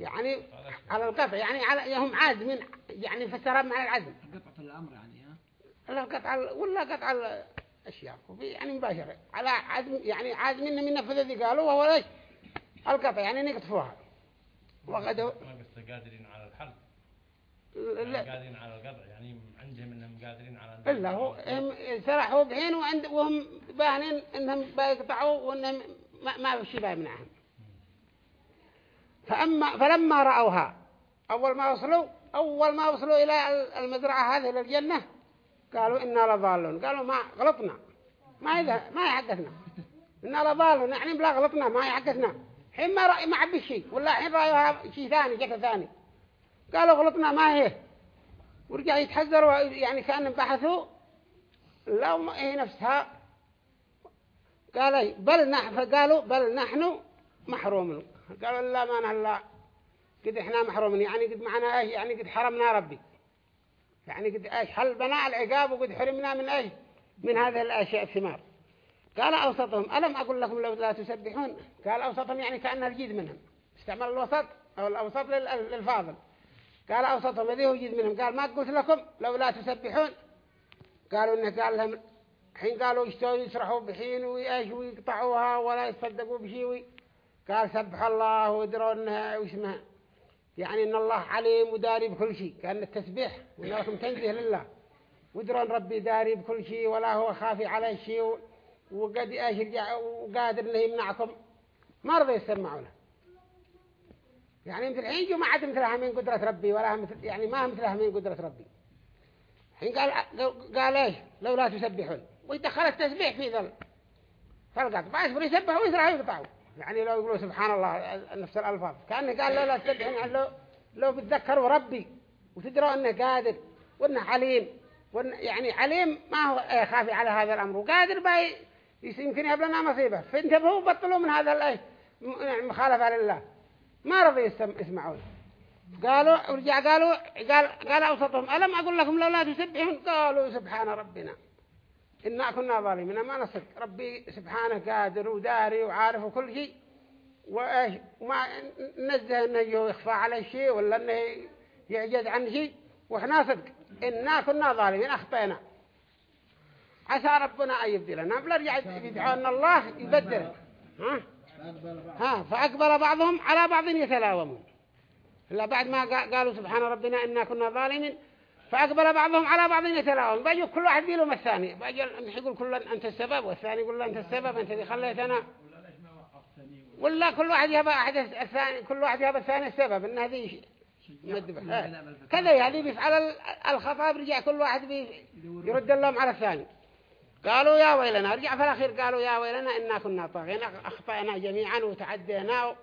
يعني على القطع يعني على هم عازمين يعني فسرها بمعنى العزم. قطعة الأمر يعني ها؟ لا قطع ولا قطع الأشياء وفي يعني مباشرة. على عزم يعني عازمين من نفذ الذي قالوا وهو ليش القطع يعني نقطفوها. وغدوا. قادرين على الحرب لا. قادرين على القطع يعني عندهم إنهم قادرين على إلا هو هم سرحوا بحين وعند وهم باهنين إنهم بيقطعوا وإنهم ما ما في شيء بيمنعهم فأما فلما رأوها أول ما وصلوا أول ما وصلوا إلى المزرعة هذه للجنة قالوا إنا لضالون. قالوا ما غلطنا. ما إذا ما يحقتنا إنا لضالون. يعني بلا غلطنا ما يحقتنا حين ما رأي ما عبي شيء ولا حين رأيوها شيء ثاني جكة ثاني. قالوا غلطنا ما هي. ورجع يتحذروا يعني كأنهم بحثوا. لو ما هي نفسها. قال بل نحن فقالوا بل نحن محرومون. قالوا لا ما نهلا قد إحنا محرومين. يعني قد معنا إيش؟ يعني قد حرمنا ربي. يعني قد إيش؟ حل بناء العقاب وقد حرمنا من إيش؟ من هذه الأشياء الثمار. قال أوسطهم. ألم أقول لكم لو لا تسبحون؟ قال أوسطهم يعني كانه الجيد منهم. استعمل الوسط أو الأوسط لل- للفاضل. قال أوسطهم. الذي هو جيد منهم. قال ما قلت لكم لو لا تسبحون؟ قالوا إنه قال لهم حين قالوا يشتوا يسرحوا بحين ويقطعوها ولا يصدقوا بشيء قال سبح الله ودروا انها واسمها يعني إن الله عليم وداري بكل شيء. كأن التسبيح وان لكم تنزه لله. ودروا ان ربي داري بكل شيء ولا هو خافي على شيء وقد يرجع وقادر إنه يمنعكم. ما رضي يسمعوا له يعني مثل الحين جو ما عاد مثلها من قدرة ربي ولا مثل يعني ما مثلها من قدرة ربي. حين قال قال إيش؟ لو لا تسبحون. ويدخل التسبيح في ذل فالقط بعد يسبحوا ويسرحوا يقطعوا يعني لو يقولوا سبحان الله نفس الألفاظ. كأنه قال لا لا تسبحون يعني لو لو بتذكروا ربي وتدروا أنه قادر وأنه عليم وأنه يعني عليم ما هو خافي على هذا الأمر. وقادر باي يمكن يبلنا مصيبة. فانتبهوا بطلوا من هذا الأي مخالفة لله. ما رضي يسم- يسمعون. قالوا ورجع قالوا قال قال أوسطهم ألم أقول لكم لو لا تسبحون؟ قالوا سبحان ربنا. إنا كنا ظالمين. ما نصدق. ربي سبحانه قادر وداري وعارف وكل شيء. وما نزه إنه يخفى على شيء ولا إنه يعجز عن شيء. وإحنا صدق. إنا كنا ظالمين. أخطينا. عسى ربنا أن يبدلنا بلا رجع يدعون الله يبدل. ها؟ ها فأقبل بعضهم على بعض يتلاومون. إلا بعد ما قا- قالوا سبحان ربنا إنا كنا ظالمين. فأقبل بعضهم على بعض يتلاوم بيجوا كل واحد يلوم الثاني. بيجي يقول كل أنت السبب والثاني يقول أنت السبب أنت اللي خليتنا ولا كل واحد يبى أحد الثاني كل واحد يبى الثاني السبب. إن هذه مذبح. كذا هذه بيفعل ال- الخطأ برجع كل واحد يرد اللوم على الثاني. قالوا يا ويلنا رجع في الأخير قالوا يا ويلنا إنا كنا طاغين أخطأنا جميعا وتعدينا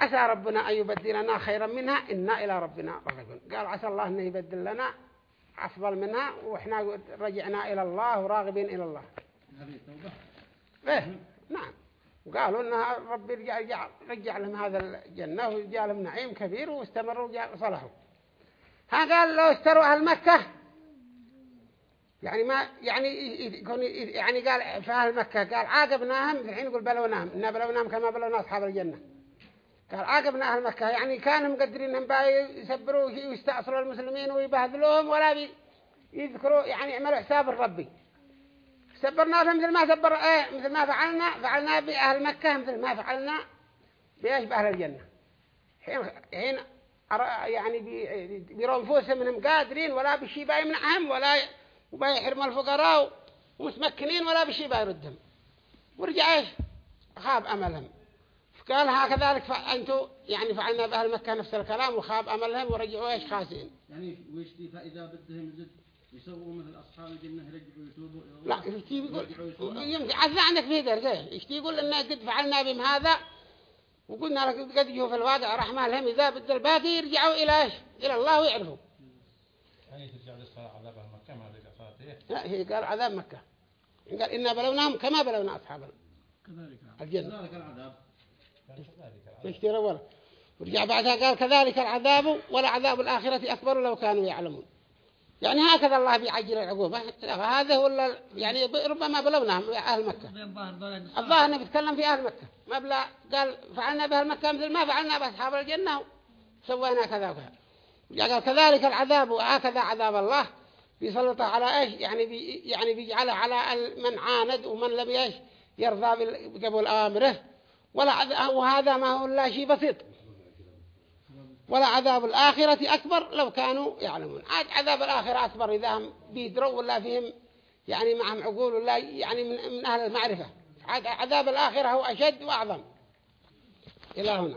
عسى ربنا أن يبدلنا خيرا منها إنا إلى ربنا راغبون قال عسى الله أن يبدل لنا أفضل منها وإحنا رجعنا إلى الله وراغبين إلى الله. إيه نعم. وقالوا إنها ربي رجع, رجع, رجع لهم هذا الجنة ورجع لهم نعيم كبير واستمروا وجا- صلحوا ها قال لو استروا أهل مكة يعني ما يعني يعني قال في أهل مكة قال عاقبناهم الحين يقول بلوناهم إنا بلوناهم كما بلونا أصحاب الجنة. قال عاقبنا أهل مكة. يعني كانوا مقدرين بقى يسبروا ويستأصلوا المسلمين ويبهدلوهم ولا يذكروا يعني يعملوا حساب الربي. سبرناهم مثل ما سبر إيه مثل ما فعلنا فعلنا بأهل مكة مثل ما فعلنا بإيش؟ بأهل الجنة. حين حين يعني بي- بيروا أنفسهم إنهم قادرين ولا بشي بقى يمنعهم ولا وبقى يحرم الفقراء ومتمكنين ولا بشي بيردهم ورجع إيش؟ خاب أملهم. فقال هكذلك فأنتوا يعني فعلنا بأهل مكة نفس الكلام وخاب أملهم ورجعوا إيش خاسئين. يعني ويش دي فإذا بدهم زد يسووا مثل أصحاب الجنة يرجعوا يتوبوا لا يشتي يرجعوا يقول؟ يتوبوا. يمكن عزة عندك في درجة. يشتي يقول إن قد فعلنا بهم هذا؟ وقلنا لك قد يجوا في الواقع رحمة لهم إذا بد الباقي يرجعوا إلى إيش؟ إلى الله ويعرفوا. يعني ترجع للصلاة عذابها مكة ما رجع صلاة لا هي قال عذاب مكة. قال إنا بلوناهم كما بلونا أصحاب كذلك. الجنة. كذلك العذاب. يشتري ولا. ورجع بعدها قال كذلك العذاب ولا عذاب الآخرة أكبر لو كانوا يعلمون. يعني هكذا الله بيعجل العقوبة. هذا هو ال- يعني ربما بلوناهم أهل مكة. الظاهر إنه بيتكلم في أهل مكة. ما بلا قال فعلنا باهل مكة مثل ما فعلنا بأصحاب الجنة. سوينا كذا وكذا. يعني قال كذلك العذاب وهكذا عذاب الله. بيسلطه على إيش؟ يعني بي يعني بيجعله على من عاند ومن لم يرضى بقبول أمره. ولا وهذا ما هو الا شيء بسيط. ولا عذاب الآخرة أكبر لو كانوا يعلمون. عاد عذاب الآخرة أكبر إذا هم بيدروا ولا فيهم يعني معهم عقول ولا يعني من, من أهل المعرفة. عاد عذاب الآخرة هو أشد وأعظم. إلى هنا.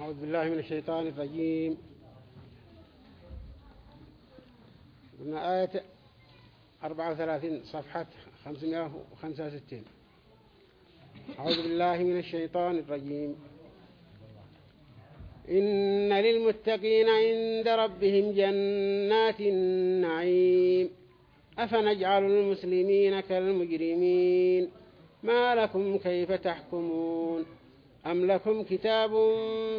أعوذ بالله من الشيطان الرجيم. قلنا آية 34 صفحة 565 أعوذ بالله من الشيطان الرجيم. إن للمتقين عند ربهم جنات النعيم. أفنجعل المسلمين كالمجرمين؟ ما لكم كيف تحكمون؟ أم لكم كتاب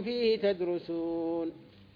فيه تدرسون؟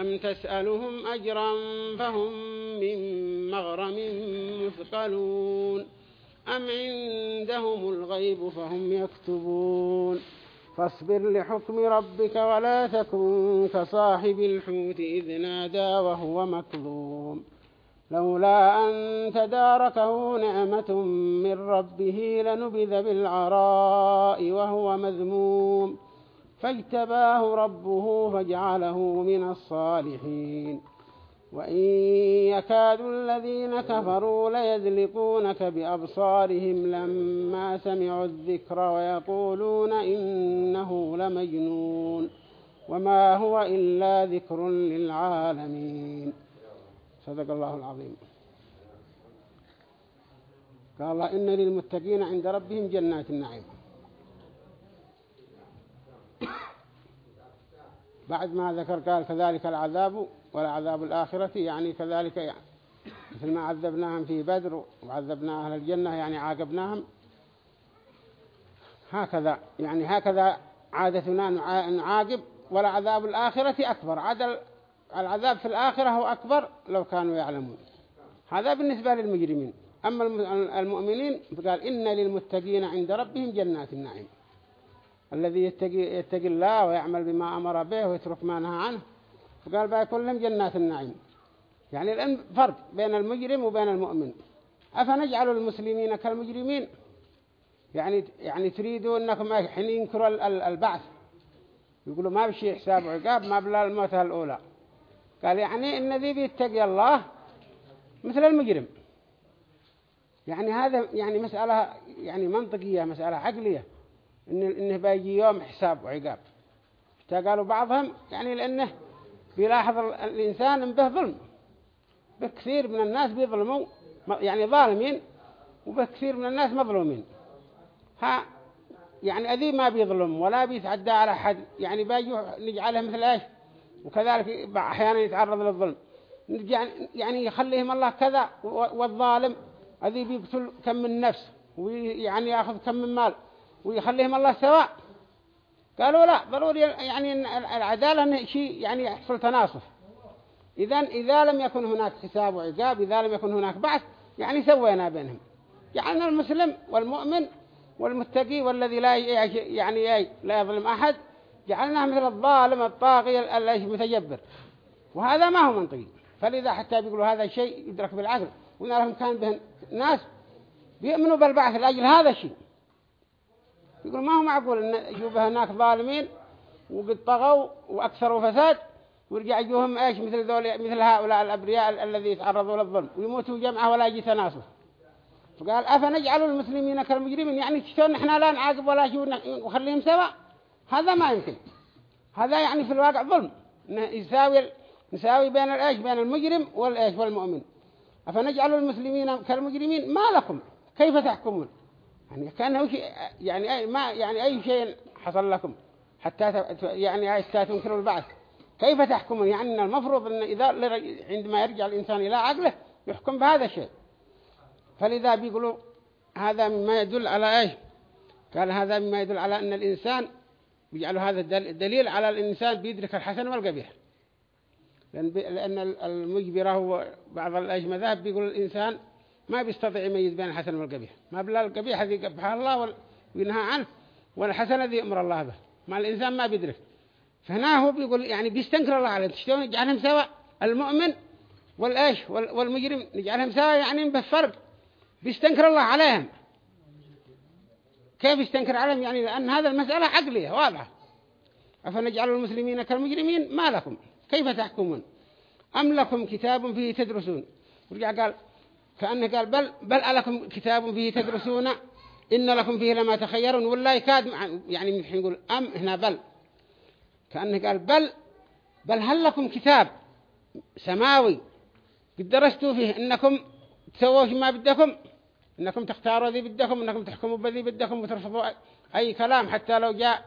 أم تسألهم أجرا فهم من مغرم مثقلون؟ أم عندهم الغيب فهم يكتبون؟ فاصبر لحكم ربك ولا تكن كصاحب الحوت إذ نادى وهو مكظوم. لولا أن تداركه نعمة من ربه لنبذ بالعراء وهو مذموم. فاجتباه ربه فجعله من الصالحين. وإن يكاد الذين كفروا ليزلقونك بأبصارهم لما سمعوا الذكر ويقولون إنه لمجنون وما هو إلا ذكر للعالمين. صدق الله العظيم. قال إن للمتقين عند ربهم جنات النعيم. بعد ما ذكر قال كذلك العذاب والعذاب الآخرة يعني كذلك يعني. مثل ما عذبناهم في بدر وعذبنا أهل الجنة يعني عاقبناهم. هكذا يعني هكذا عادتنا نعا- نعاقب والعذاب الآخرة أكبر. عاد العذاب في الآخرة هو أكبر لو كانوا يعلمون. هذا بالنسبة للمجرمين. أما الم- المؤمنين قال إن للمتقين عند ربهم جنات النعيم. الذي يتقي, يتقي الله ويعمل بما أمر به ويترك ما نهى عنه. فقال بيكون لهم جنات النعيم. يعني الآن فرق بين المجرم وبين المؤمن. أفنجعل المسلمين كالمجرمين؟ يعني يعني تريدوا أنكم حين ينكروا ال- ال- البعث؟ يقولوا ما بشي حساب وعقاب ما بلا الموتة الأولى. قال يعني إن ذي بيتقي الله مثل المجرم. يعني هذا يعني مسألة يعني منطقية مسألة عقلية. إن إنه بيجي يوم حساب وعقاب. قالوا بعضهم يعني لأنه بيلاحظ ال- الإنسان إن به ظلم. بكثير من الناس بيظلموا يعني ظالمين وبكثير من الناس مظلومين. ها يعني أذي ما بيظلم ولا بيتعدى على أحد. يعني بيجوا نجعله مثل إيش؟ وكذلك أحيانا يتعرض للظلم. يعني يخليهم الله كذا والظالم أذي بيقتل كم من نفس ويعني يأخذ كم من مال. ويخليهم الله سواء. قالوا لا ضروري يعني العدالة شيء يعني يحصل تناصف إذا إذا لم يكن هناك حساب وعقاب إذا لم يكن هناك بعث يعني سوينا بينهم. جعلنا المسلم والمؤمن والمتقي والذي لا يعني لا يظلم أحد جعلناه مثل الظالم الطاغي المتجبر. وهذا ما هو منطقي. فلذا حتى بيقولوا هذا الشيء يدرك بالعقل. وإن لهم كان به ناس بيؤمنوا بالبعث لأجل هذا الشيء. يقول ما هو معقول أن يجوبه هناك ظالمين وقد طغوا وأكثروا فساد ويرجع يجوهم إيش مثل ذول مثل هؤلاء الأبرياء الذي يتعرضوا للظلم ويموتوا جمعة ولا يجي تناصف فقال أفنجعل المسلمين كالمجرمين؟ يعني تشتون إحنا لا نعاقب ولا شو وخليهم سوا؟ هذا ما يمكن. هذا يعني في الواقع ظلم. يساوي نساوي بين الايش بين المجرم والايش والمؤمن. أفنجعل المسلمين كالمجرمين؟ ما لكم. كيف تحكمون؟ يعني كأنه شيء يعني أي ما يعني أي شيء حصل لكم حتى يعني حتى تنكروا البعث. كيف تحكمون؟ يعني المفروض أن إذا عندما يرجع الإنسان إلى عقله يحكم بهذا الشيء. فلذا بيقولوا هذا مما يدل على إيش؟ قال هذا مما يدل على أن الإنسان بيجعلوا هذا الدليل على الإنسان بيدرك الحسن والقبيح. لأن, المجبرة هو بعض الأجمذات بيقول الإنسان ما بيستطيع يميز بين الحسن والقبيح. ما بلا القبيح الذي قبحه الله وينهى عنه والحسن الذي أمر الله به. ما الإنسان ما بيدرك. فهنا هو بيقول يعني بيستنكر الله عليهم تشتون نجعلهم سواء المؤمن والإيش؟ والمجرم. نجعلهم سواء يعني بفرق. بيستنكر الله عليهم. كيف يستنكر عليهم؟ يعني لأن هذا المسألة عقلية واضحة. أفنجعل المسلمين كالمجرمين؟ ما لكم. كيف تحكمون؟ أم لكم كتاب فيه تدرسون؟ ورجع قال كأنه قال بل بل لكم كتاب فيه تدرسون؟ إن لكم فيه لما تخيرون. ولا يكاد يعني الحين نقول أم هنا بل. كأنه قال بل بل هل لكم كتاب سماوي قد درستوا فيه؟ إنكم تسووا ما بدكم؟ إنكم تختاروا ذي بدكم؟ إنكم تحكموا بذي بدكم؟ وترفضوا أي كلام؟ حتى لو جاء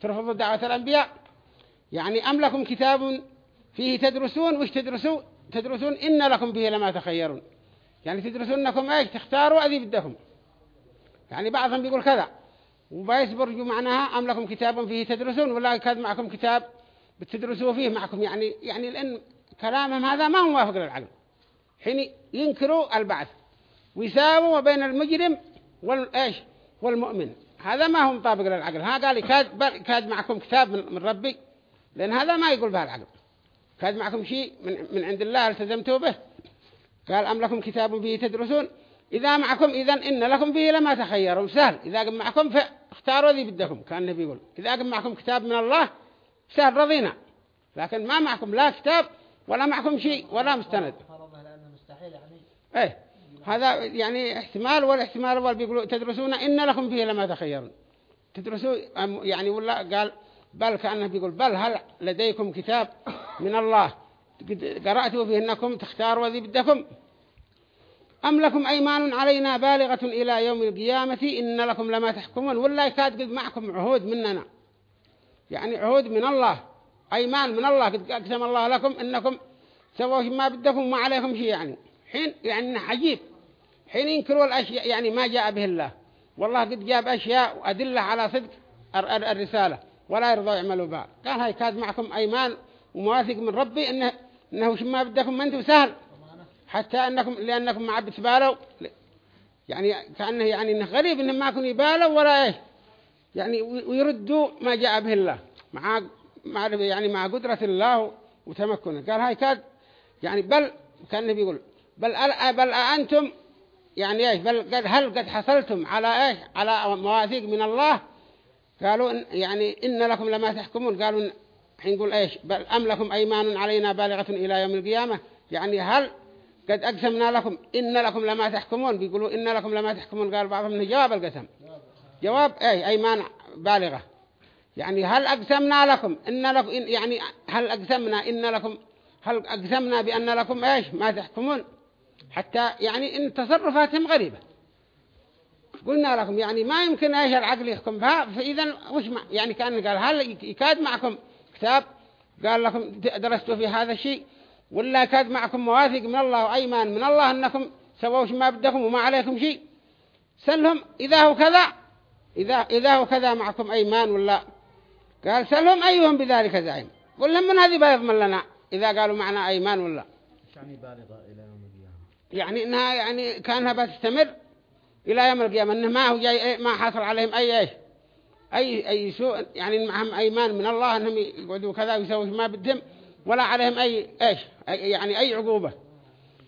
ترفضوا دعوة الأنبياء. يعني أم لكم كتاب فيه تدرسون؟ وش تدرسوا؟ تدرسون إن لكم به لما تخيرون. يعني تدرسون إنكم إيش؟ تختاروا أذي بدكم. يعني بعضهم بيقول كذا. وبيسبرجوا معناها أم لكم كتاب فيه تدرسون ولا كاد معكم كتاب بتدرسوا فيه معكم؟ يعني يعني لأن كلامهم هذا ما هو موافق للعقل. حين ينكروا البعث. ويساووا بين المجرم والإيش والمؤمن. هذا ما هو مطابق للعقل. ها قال كاد كاد معكم كتاب من, ربي؟ لأن هذا ما يقول بها العقل كاد معكم شيء من من عند الله التزمتوا به. قال أم لكم كتاب فيه تدرسون؟ إذا معكم إذا إن لكم فيه لما تخيروا سهل. إذا قم معكم فاختاروا ذي بدكم كان النبي يقول. إذا قم معكم كتاب من الله سهل رضينا. لكن ما معكم لا كتاب ولا معكم شيء ولا مستند. إيه. هذا يعني احتمال والاحتمال الأول بيقولوا تدرسون إن لكم فيه لما تخيرون. تدرسوا يعني ولا قال بل كأنه بيقول بل هل لديكم كتاب من الله قرأتوا فيه إنكم تختاروا ذي بدكم. أم لكم أيمان علينا بالغة إلى يوم القيامة؟ إن لكم لما تحكمون. ولا يكاد قد معكم عهود مننا. يعني عهود من الله أيمان من الله. قد أقسم الله لكم إنكم سووا ما بدكم ما عليكم شيء يعني. حين يعني عجيب. حين ينكروا الأشياء يعني ما جاء به الله. والله قد جاب أشياء وأدلة على صدق الرسالة. ولا يرضوا يعملوا بها. قال هاي كاد معكم أيمان ومواثق من ربي إنه إنه ما بدكم ما أنتم سهل. حتى أنكم لأنكم ما عبت بالوا يعني كأنه يعني إنه غريب إنهم ما كانوا يبالوا ولا إيه يعني ويردوا ما جاء به الله. مع مع يعني مع قدرة الله وتمكنه. قال هاي كاد يعني بل كان بيقول بل بل أنتم يعني إيش بل قد هل قد حصلتم على إيش؟ على مواثيق من الله؟ قالوا يعني إن لكم لما تحكمون. قالوا حين نقول إيش؟ بل أم لكم أيمان علينا بالغة إلى يوم القيامة؟ يعني هل قد أقسمنا لكم؟ إن لكم لما تحكمون. بيقولوا إن لكم لما تحكمون. قال بعضهم جواب القسم. جواب أي أيمان بالغة. يعني هل أقسمنا لكم؟ إن لكم يعني هل أقسمنا؟ إن لكم هل أقسمنا بأن لكم إيش؟ ما تحكمون؟ حتى يعني إن تصرفاتهم غريبة. قلنا لكم يعني ما يمكن إيش العقل يحكم. فإذا وش يعني كأن قال هل يكاد معكم كتاب قال لكم درستوا في هذا الشيء ولا يكاد معكم مواثيق من الله وايمان من الله أنكم سووا ما بدكم وما عليكم شيء. سلهم إذا هو كذا إذا إذا هو كذا معكم أيمان ولا؟ قال سلهم أيهم بذلك زعيم. قل لهم من هذه بيضمن لنا؟ إذا قالوا معنا أيمان ولا؟ يعني بالغة إلى يوم القيامة. يعني إنها يعني كأنها بتستمر إلى يوم القيامة إنه ما هو جاي ما حصل عليهم أي إيش. أي أي سوء يعني معهم أيمان من الله أنهم يقعدوا كذا ويسووا ما بدهم ولا عليهم أي يعني أي عقوبة.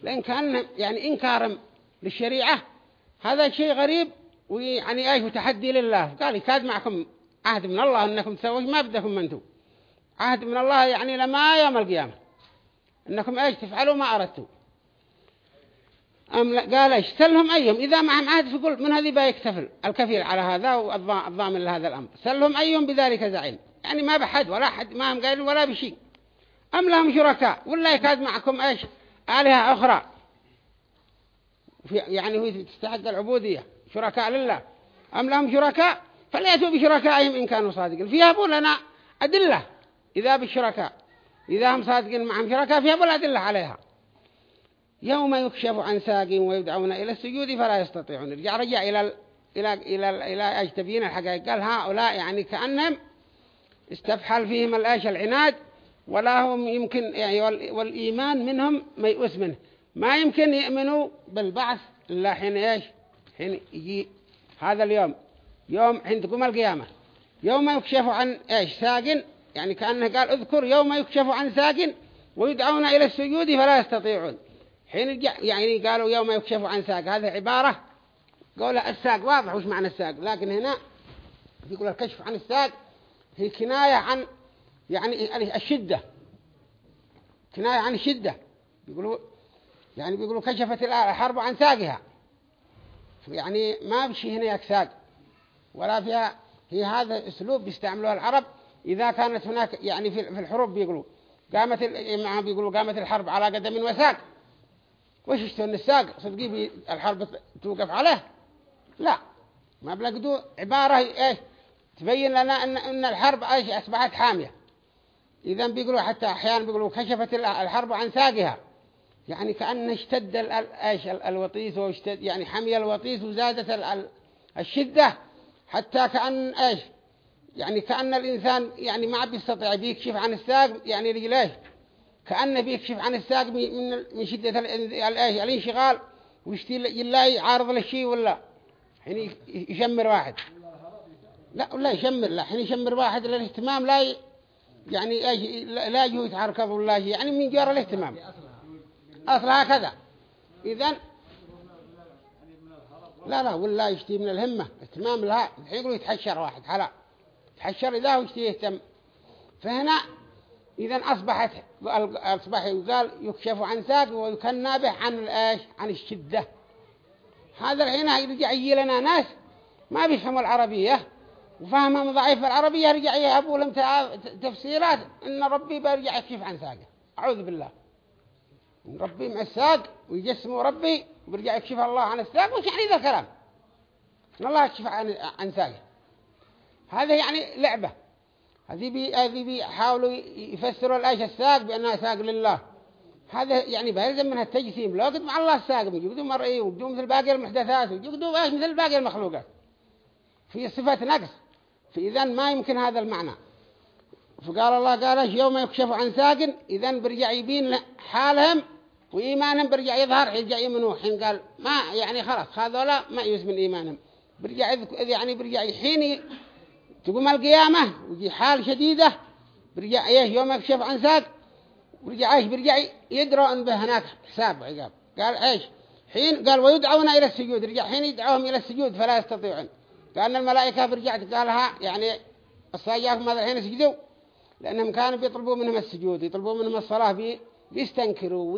لأن كأن يعني انكارهم للشريعة هذا شيء غريب ويعني إيش وتحدي لله. قال يكاد معكم عهد من الله أنكم تسووا ما بدكم أنتم. عهد من الله يعني لما يوم القيامة. أنكم إيش تفعلوا ما اردتوا أم قال سلهم أيهم. إذا معهم عهد فقل من هذه بيكتفل الكفيل على هذا والضامن لهذا الأمر. سلهم أيهم بذلك زعيم. يعني ما بحد ولا حد ما هم قايلين ولا بشيء. أم لهم شركاء؟ ولا يكاد معكم إيش؟ آلهة أخرى. يعني هو تستحق العبودية. شركاء لله. أم لهم شركاء؟ فليأتوا بشركائهم إن كانوا صادقين. فيهبوا لنا أدلة. إذا بالشركاء. إذا هم صادقين معهم شركاء فيهبوا الأدلة عليها. يوم يكشف عن ساق ويدعون إلى السجود فلا يستطيعون رجع رجع إلى ال إلى إلى إلى إيش تبيين الحقائق. قال هؤلاء يعني كأنهم استفحل فيهم الآش العناد ولا هم يمكن يعني والإيمان منهم ما يؤس منه. ما يمكن يؤمنوا بالبعث إلا حين إيش؟ حين يجي هذا اليوم. يوم حين تقوم القيامة. يوم يكشف عن إيش؟ ساق. يعني كأنه قال اذكر يوم يكشف عن ساق ويدعون إلى السجود فلا يستطيعون. حين يعني قالوا يوم يكشف عن ساق. هذه عبارة قول الساق واضح وش معنى الساق. لكن هنا يقول الكشف عن الساق هي كناية عن يعني الشدة. كناية عن الشدة. بيقولوا يعني بيقولوا كشفت الحرب عن ساقها. يعني ما بشي هنا ساق. ولا فيها هي هذا أسلوب بيستعملوه العرب. إذا كانت هناك يعني في الحروب بيقولوا قامت بيقولوا قامت الحرب على قدم وساق. وش يشتون الساق صدقي الحرب توقف عليه. لا. ما بلقدوا عبارة إيش؟ تبين لنا ان, إن الحرب إيش؟ أصبحت حامية. اذا بيقولوا حتى أحيانا بيقولوا كشفت الحرب عن ساقها. يعني كأن اشتد إيش؟ الوطيس واشتد يعني حمي الوطيس وزادت الشدة. حتى كأن إيش؟ يعني كأن الإنسان يعني ما بيستطيع بيكشف عن الساق. يعني رجليه كأنه بيكشف عن الساق من من شدة الانشغال ويشتي يلاقي عارض للشيء ولا؟ حين يشمر واحد. لا ولا يشمر لا حين يشمر واحد للاهتمام لا يعني إيش لا يجوا يتحركض ولا شيء يعني من جار الاهتمام. أصلها كذا إذن لا لا ولا يشتي من الهمة. اهتمام لها يقولوا يتحشر واحد حلا يتحشر إذا هو يشتي يهتم. فهنا إذا أصبحت أصبح يقال يكشف عن ساق ويكن به عن الإيش؟ عن الشدة. هذا الحين يرجع يجي لنا ناس ما بيفهموا العربية وفهمهم ضعيف العربية رجع يهبوا لهم تفسيرات إن ربي بيرجع يكشف عن ساقه أعوذ بالله. ربي مع الساق ويجسموا ربي وبرجع يكشف الله عن الساق وش يعني ذا الكلام؟ إن الله يكشف عن عن ساقه هذا يعني لعبة. هذه بي هذه بيحاولوا يفسروا الآية الساق بأنها ساق لله. هذا يعني بيلزم منها التجسيم. لا قد مع الله الساق يجبدوا مرئي ويجبدوا مثل باقي المحدثات ويجبدوا إيش؟ مثل باقي المخلوقات. في صفة نقص. فإذا ما يمكن هذا المعنى. فقال الله قال إيش؟ يوم يكشف عن ساق إذا برجع يبين حالهم وإيمانهم برجع يظهر يرجع يمنوا حين قال ما يعني خلاص هذولا ما يوز من إيمانهم. برجع يعني برجع حين تقوم القيامة ويجي حال شديدة برجع إيه يوم يكشف عن ساق ورجع إيش؟ برجع يدرى ان به هناك حساب عقاب. قال إيش؟ حين قال ويدعون إلى السجود رجع حين يدعوهم إلى السجود فلا يستطيعون. كأن الملائكة برجعت قالها يعني الصياف ماذا الحين سجدوا لأنهم كانوا بيطلبوا منهم السجود يطلبوا منهم الصلاة بي بيستنكروا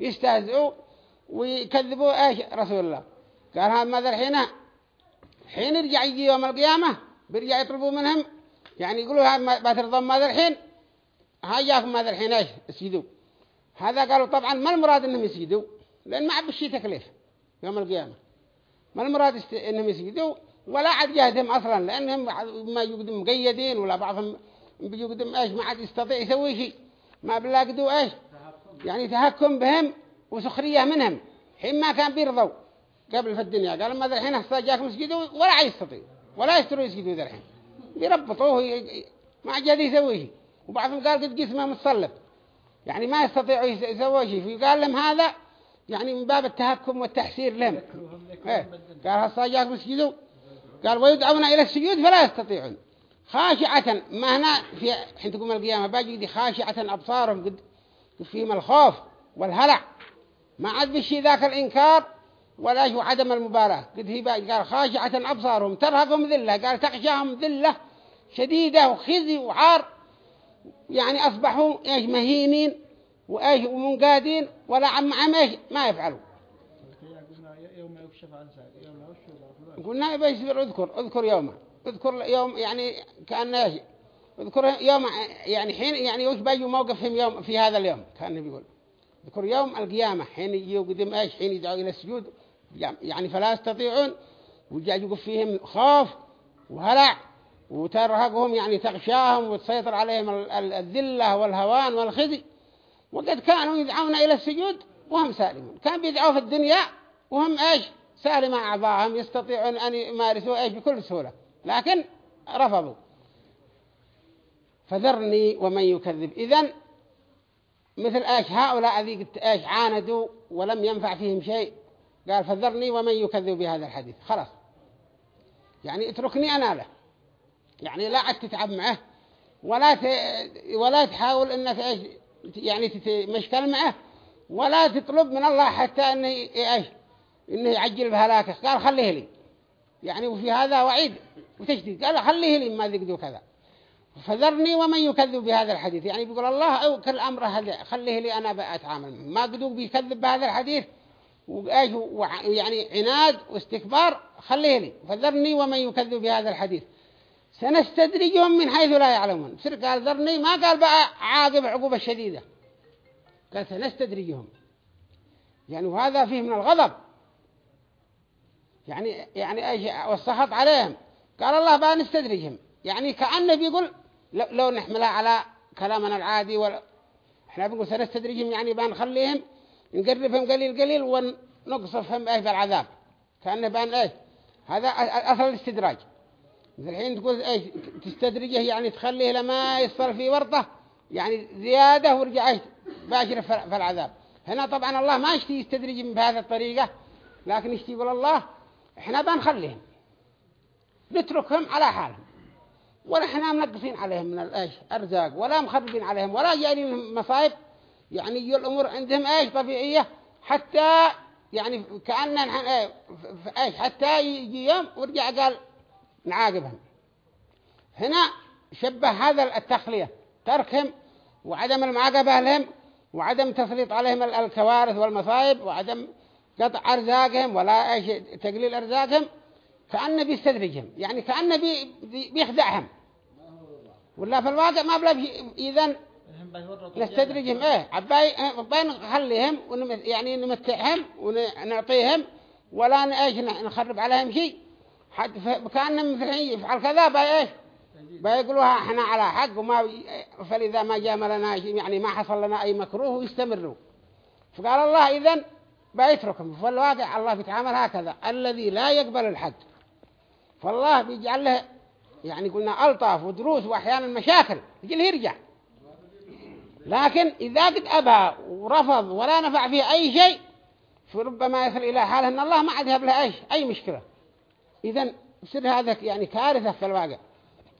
ويستهزئوا ويكذبوا إيش؟ رسول الله. قال هذا ماذا الحين؟ حين يرجع يجي يوم القيامة بيرجع يطلبوا منهم. يعني يقولوا ها بترضون ماذا الحين هاياكم ماذا الحين إيش؟ اسجدوا هذا قالوا طبعا ما المراد إنهم يسجدوا لأن ما عبوا شيء تكليف يوم القيامة. ما المراد است... إنهم يسجدوا ولا عاد جهدهم أصلا لأنهم ما يقدم مقيدين ولا بعضهم بيقدم إيش؟ ما عاد يستطيع يسوي شيء. ما بلاقدوا إيش؟ يعني تهكم بهم وسخرية منهم. حين ما كان بيرضوا قبل في الدنيا قال ما الحين هسه جاكم يسجدوا ولا يستطيع. ولا يستروا يسجدوا ذا الحين بيربطوه ي- ما عاد يسوي شيء وبعضهم قال قد جسمه متصلب. يعني ما يستطيعوا يس- يسوي شيء. فقال لهم هذا يعني من باب التهكم والتحسير لهم. إيه. قال هسه جاكم يسجدوا؟ قال ويدعون إلى السجود فلا يستطيعون. خاشعة ما هنا في حين تقوم القيامة باجي دي خاشعة أبصارهم قد فيهم الخوف والهلع. ما عاد بشي ذاك الإنكار. ولا عدم المباراة. قد هي قال خاشعة أبصارهم ترهقهم ذلة قال تخشاهم ذلة شديدة وخزي وعار. يعني أصبحوا إيش مهينين وإيش ومنقادين ولا عم عم إيش ما يفعلوا. قلنا بيصير اذكر اذكر يوما اذكر يوم يعني كأن إيش؟ اذكر يوم يعني حين يعني وش بيجوا موقفهم يوم في هذا اليوم؟ كان بيقول. اذكر يوم القيامة حين يجوا قدم إيش؟ حين يدعوا إلى السجود يعني فلا يستطيعون وجاء يقف فيهم خوف وهلع وترهقهم يعني تغشاهم وتسيطر عليهم ال- ال- الذلة والهوان والخزي. وقد كانوا يدعون إلى السجود وهم سالمون. كان بيدعوا في الدنيا وهم إيش؟ سالم أعضاءهم يستطيعون أن يمارسوا إيش؟ بكل سهولة. لكن رفضوا. فذرني ومن يكذب. إذن مثل إيش؟ هؤلاء ذي إيش؟ عاندوا ولم ينفع فيهم شيء. قال فذرني ومن يكذب بهذا الحديث. خلاص. يعني اتركني أنا له. يعني لا عاد تتعب معه ولا ت... ولا تحاول انك إيش يعني تتمشكل معه ولا تطلب من الله حتى إنه إيش؟ إنه يعجل بهلاكه. قال خليه لي. يعني وفي هذا وعيد وتشديد. قال خليه لي ما ذقدوا كذا فذرني ومن يكذب بهذا الحديث. يعني بيقول الله أو كل أمر هذا خليه لي أنا بأتعامل. ما قدوك بيكذب بهذا الحديث وايش وع- يعني عناد واستكبار خليه لي فذرني ومن يكذب بهذا الحديث. سنستدرجهم من حيث لا يعلمون. سر قال ذرني ما قال بقى عاقب عقوبة شديدة. قال سنستدرجهم يعني وهذا فيه من الغضب. يعني يعني أيش والسخط عليهم. قال الله بقى نستدرجهم يعني كأنه بيقول لو, لو نحملها على كلامنا العادي ولا إحنا بنقول سنستدرجهم يعني بنخليهم نقربهم قليل قليل ونقصفهم إيش بالعذاب. كأنه بان إيش هذا اصل الاستدراج. مثل الحين تقول إيش تستدرجه يعني تخليه لما يصل في ورطة يعني زيادة ورجع إيش باشر في العذاب هنا طبعا الله ما يشتي يستدرجهم بهذه الطريقة لكن يشتي يقول الله إحنا بنخليهم نتركهم على حالهم ولا إحنا منقصين عليهم من الإيش ارزاق ولا مخربين عليهم ولا جايين مصايب يعني يجي الأمور عندهم إيش طبيعية حتى يعني كأننا نحن ف- إيش حتى يجي يوم ورجع قال نعاقبهم. هنا شبه هذا التخلية تركهم وعدم المعاقبة لهم وعدم تسليط عليهم ال- الكوارث والمصائب وعدم قطع أرزاقهم ولا شيء تقليل أرزاقهم كأنه بيستدرجهم يعني كأنه بي بي- بيخدعهم. ولا في الواقع ما بلا بيورطوا نستدرجهم إيه عباي عباي نخليهم ونم يعني نمتعهم ونعطيهم ولا إيش نخرب عليهم شيء. حتى ف- كأنهم مثل حين يفعل كذا باي إيش؟ بيقولوها إحنا على حق وما فلذا ما جاملنا يعني ما حصل لنا أي مكروه ويستمروا. فقال الله إذن بيتركهم فالواقع الله بيتعامل هكذا الذي لا يقبل الحق فالله بيجعل له يعني قلنا ألطاف ودروس وأحيانا مشاكل يجي يرجع. لكن إذا قد أبى ورفض ولا نفع فيه أي شيء فربما يصل إلى حال أن الله ما عاد يهب له أي أي مشكلة. إذن يصير هذا يعني كارثة في الواقع.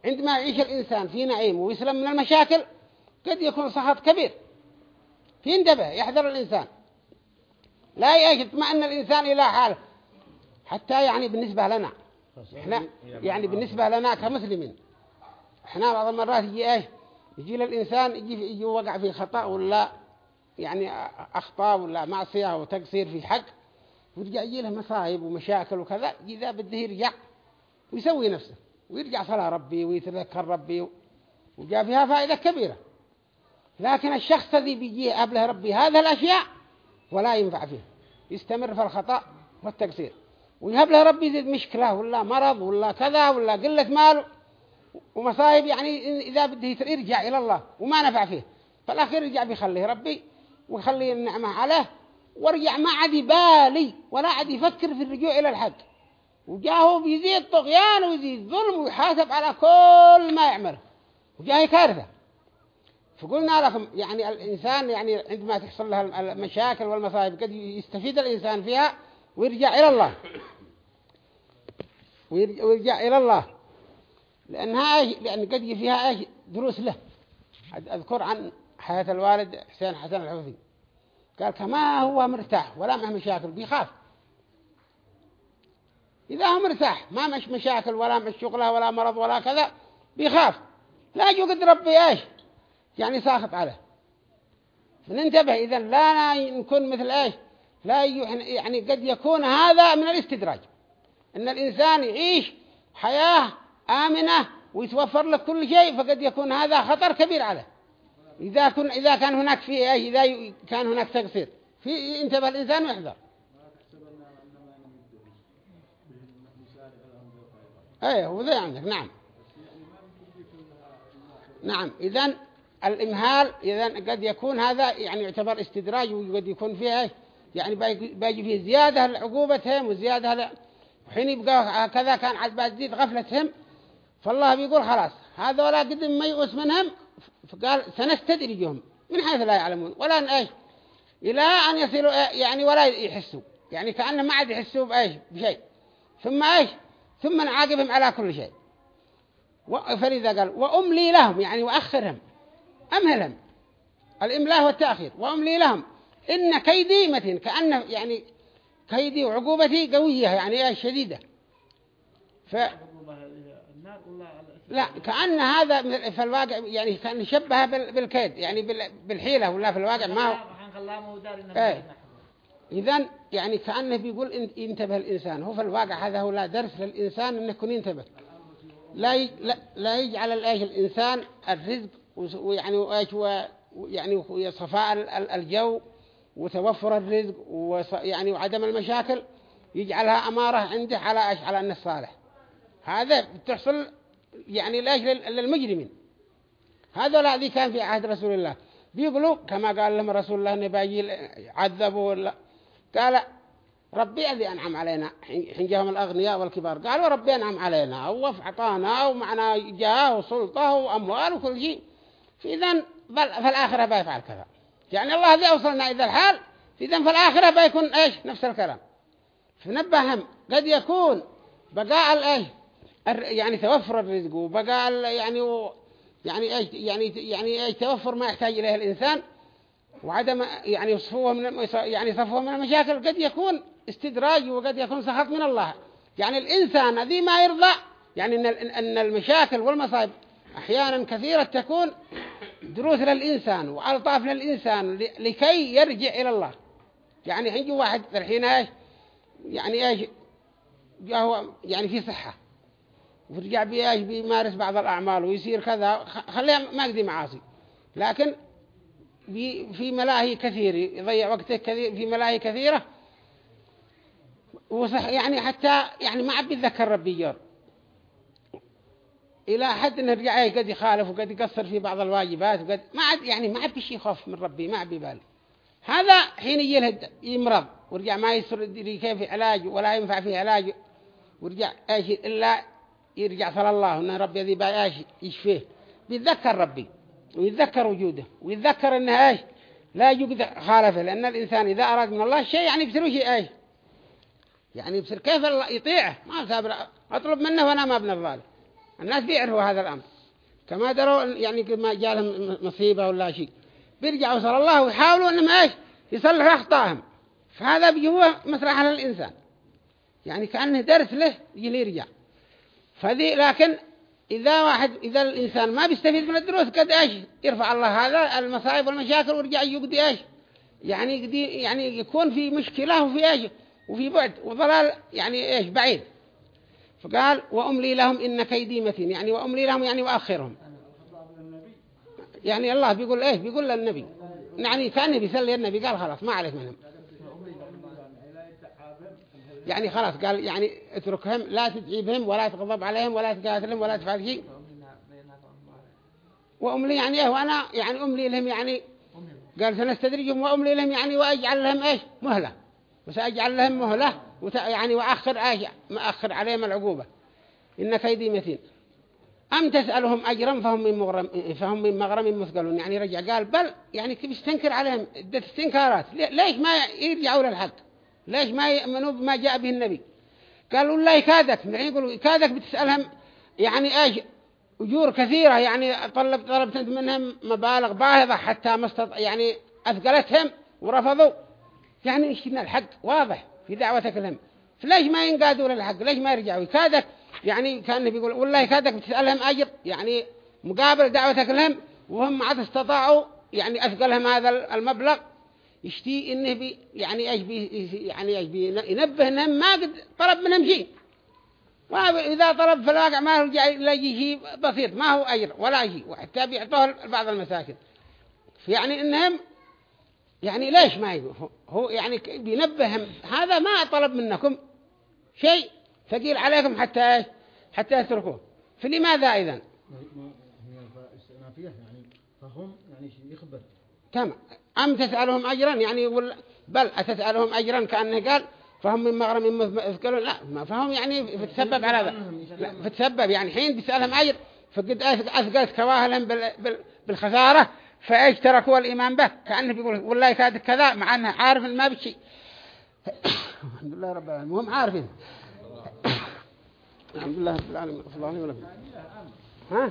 عندما يعيش الإنسان في نعيم ويسلم من المشاكل قد يكون سخط كبير. في انتبه يحذر الإنسان. لا يطمئن الإنسان إلى حاله حتى يعني بالنسبة لنا. إحنا يعني بالنسبة لنا كمسلمين. إحنا بعض المرات يجي إيش؟ يجي للإنسان يجي, يجي وقع في خطأ ولا يعني أخطاء ولا معصية وتقصير في حق ويرجع يجي له مصايب ومشاكل وكذا إذا بده يرجع ويسوي نفسه ويرجع صلاة ربي ويتذكر ربي وجاء فيها فائدة كبيرة. لكن الشخص الذي بيجي قبله ربي هذه الأشياء ولا ينفع فيه يستمر في الخطأ والتقصير. ويهب له ربي يزيد مشكلة ولا مرض ولا كذا ولا قلة مال ومصايب يعني إذا بده يرجع إلى الله وما نفع فيه. فالأخير يرجع بيخليه ربي ويخليه النعمة عليه ورجع ما عاد يبالي ولا عاد يفكر في الرجوع إلى الحق. وجاهه بيزيد طغيان ويزيد ظلم ويحاسب على كل ما يعمله وجاهه كارثة فقلنا لكم يعني الإنسان يعني عندما تحصل له المشاكل والمصائب قد يستفيد الإنسان فيها ويرجع إلى الله. ويرجع إلى الله. لأنها لأن قد فيها إيش دروس له. أذكر عن حياة الوالد حسين حسن الحوثي. قال كما هو مرتاح ولا معه مشاكل بيخاف. إذا هو مرتاح ما مش مشاكل ولا مش شغلة ولا مرض ولا كذا بيخاف. لا يوجد ربي إيش؟ يعني ساخط عليه. فننتبه إذا لا نكون مثل إيش؟ لا يعني قد يكون هذا من الاستدراج. إن الإنسان يعيش حياة آمنة ويتوفر له كل شيء فقد يكون هذا خطر كبير عليه إذا كن إذا كان هناك في إذا كان هناك تقصير. في انتبه الإنسان ويحذر. أيه وذي عندك. نعم. نعم. إذن الإمهال إذن قد يكون هذا يعني يعتبر استدراج وقد يكون فيه يعني باجي فيه زيادة لعقوبتهم وزيادة حين يبقى كذا كان عاد بتزيد غفلتهم فالله بيقول خلاص هذا ولا قدم ما يؤس منهم فقال سنستدرجهم من حيث لا يعلمون. ولا إيش؟ إلى أن يصلوا يعني ولا يحسوا. يعني كأنهم ما عاد يحسوا بأيش؟ بشيء. ثم إيش؟ ثم نعاقبهم على كل شيء. فلذا قال وأملي لهم يعني وأخرهم. أمهلهم. الإملاء والتأخير. وأملي لهم. إن كيدي متين كأنه يعني كيدي وعقوبتي قوية يعني شديدة. ف لا كأن هذا في الواقع يعني كأن يشبه بالكيد يعني بالحيلة ولا في الواقع ما هو. إيه. إذن يعني كأنه بيقول ينتبه الإنسان. هو في الواقع هذا هو لا درس للإنسان أنه يكون ينتبه. لا لا, لا يجعل الإنسان الرزق ويعني وإيش يعني صفاء الجو وتوفر الرزق ويعني وعدم المشاكل يجعلها أمارة عنده على إيش؟ على أن الصالح هذا بتحصل يعني ليش للمجرمين هذا الذي كان في عهد رسول الله. بيقولوا كما قال لهم رسول الله أنه باجي عذبوا ولا قال ربي الذي أنعم علينا. حين جاءهم الأغنياء والكبار. قالوا ربي أنعم علينا. وفعطانا ومعنا جاه وسلطة وأموال وكل شيء. بل في الآخرة بيفعل كذا. يعني الله ذي أوصلنا إذا الحال. إذن في الآخرة بيكون إيش؟ نفس الكلام. فنبهم قد يكون بقاء الإيش؟ يعني توفر الرزق وبقى يعني و يعني يعني يعني إيش توفر ما يحتاج إليه الإنسان وعدم يعني صفوه من يعني صفوه من المشاكل قد يكون استدراج وقد يكون سخط من الله. يعني الإنسان الذي ما يرضى يعني إن ان المشاكل والمصائب أحيانا كثيرة تكون دروس للإنسان وألطاف للإنسان لكي يرجع إلى الله. يعني عندي واحد الحين إيش؟ يعني إيش؟ يعني في صحة. ويرجع بياش بيمارس بعض الأعمال ويصير كذا. خليه ما يقضي معاصي. لكن في ملاهي كثير يضيع وقته كثير في ملاهي كثيرة. وصح يعني حتى يعني ما عاد بيتذكر ربي جار إلى حد إنه رجع قد يخالف وقد يقصر في بعض الواجبات وقد ما عاد يعني ما عاد بشي خوف من ربي ما عاد ببال هذا حين يجي يمرض ورجع ما يصير كيف علاج ولا ينفع فيه علاج ورجع إيش؟ إلا يرجع صلى الله أن ربي ذي بايش يشفيه بيتذكر ربي ويتذكر وجوده ويتذكر أنه إيش؟ لا يوجد خالفه لأن الإنسان إذا أراد من الله شيء يعني بيصير شيء إيش؟ يعني بيصير كيف الله يطيعه؟ ما صابر أطلب منه وأنا ما ابن الظالم. الناس بيعرفوا هذا الأمر. كما دروا يعني ما جالهم مصيبة ولا شيء. بيرجعوا صلى الله ويحاولوا أنهم إيش؟ يصلحوا أخطائهم. فهذا بيجوا مصلحة للإنسان. يعني كأنه درس له يجي يرجع. فذي لكن إذا واحد إذا الإنسان ما بيستفيد من الدروس قد إيش؟ يرفع الله هذا المصائب والمشاكل ويرجع يقضي إيش؟ يعني يقضي يعني يكون في مشكلة وفي إيش؟ وفي بعد وضلال يعني إيش؟ بعيد. فقال وأملي لهم إن كيدي متين. يعني وأملي لهم يعني وأخرهم يعني الله بيقول إيش؟ بيقول للنبي. يعني كان بيسلي النبي قال خلاص ما عليك منهم. يعني خلاص قال يعني اتركهم لا تدعي بهم ولا تغضب عليهم ولا تقاتلهم ولا تفعل شيء. وأملي يعني إيه؟ وأنا يعني أملي لهم يعني قال سنستدرجهم وأملي لهم يعني وأجعل لهم إيش؟ مهلة. وسأجعل لهم مهلة وت... يعني وأخر إيش؟ ما أخر عليهم العقوبة. إن كيدي متين. أم تسألهم أجرا فهم من مغرم فهم من مغرم مثقلون. يعني رجع قال بل يعني كيف يستنكر عليهم استنكارات. ليش ما يرجعوا للحق؟ ليش ما يؤمنوا بما جاء به النبي؟ قالوا الله يكادك يعني يقولوا يكادك بتسألهم يعني إيش؟ أجور كثيرة. يعني طلب طلبت منهم مبالغ باهظة حتى مستط يعني أثقلتهم ورفضوا. يعني إيش الحق؟ واضح في دعوتك لهم. فليش ما ينقادوا للحق؟ ليش ما يرجعوا؟ يكادك يعني كان بيقول والله يكادك بتسألهم أجر. يعني مقابل دعوتك لهم وهم ما عاد استطاعوا يعني أثقلهم هذا المبلغ. يشتي إنه بي يعني إيش بي يعني إيش بي ينبه إنهم ما قد طلب منهم شيء. وإذا طلب في الواقع ما هو يجي شيء بسيط ما هو أجر ولا شيء وحتى بيعطوه بعض المساكن. يعني إنهم يعني ليش ما يقول هو يعني بينبههم هذا ما طلب منكم شيء ثقيل عليكم حتى حتى يتركوه فلماذا إذن؟ هي يعني فهم يعني يخبر. تمام. أم تسألهم أجرا؟ يعني يقول بل أتسألهم أجرا كأنه قال فهم من مغرم يذكرون لا ما فهم يعني بتسبب على هذا لا بتسبب يعني حين تسألهم أجر فقد أثقلت كواهلهم بالخسارة فإيش تركوا الإيمان به؟ كأنه بيقول والله كاد كذا مع أنه عارف ما بشيء الحمد لله رب العالمين. وهم عارفين. الحمد لله رب العالمين. صلى الله عليه وسلم. ها؟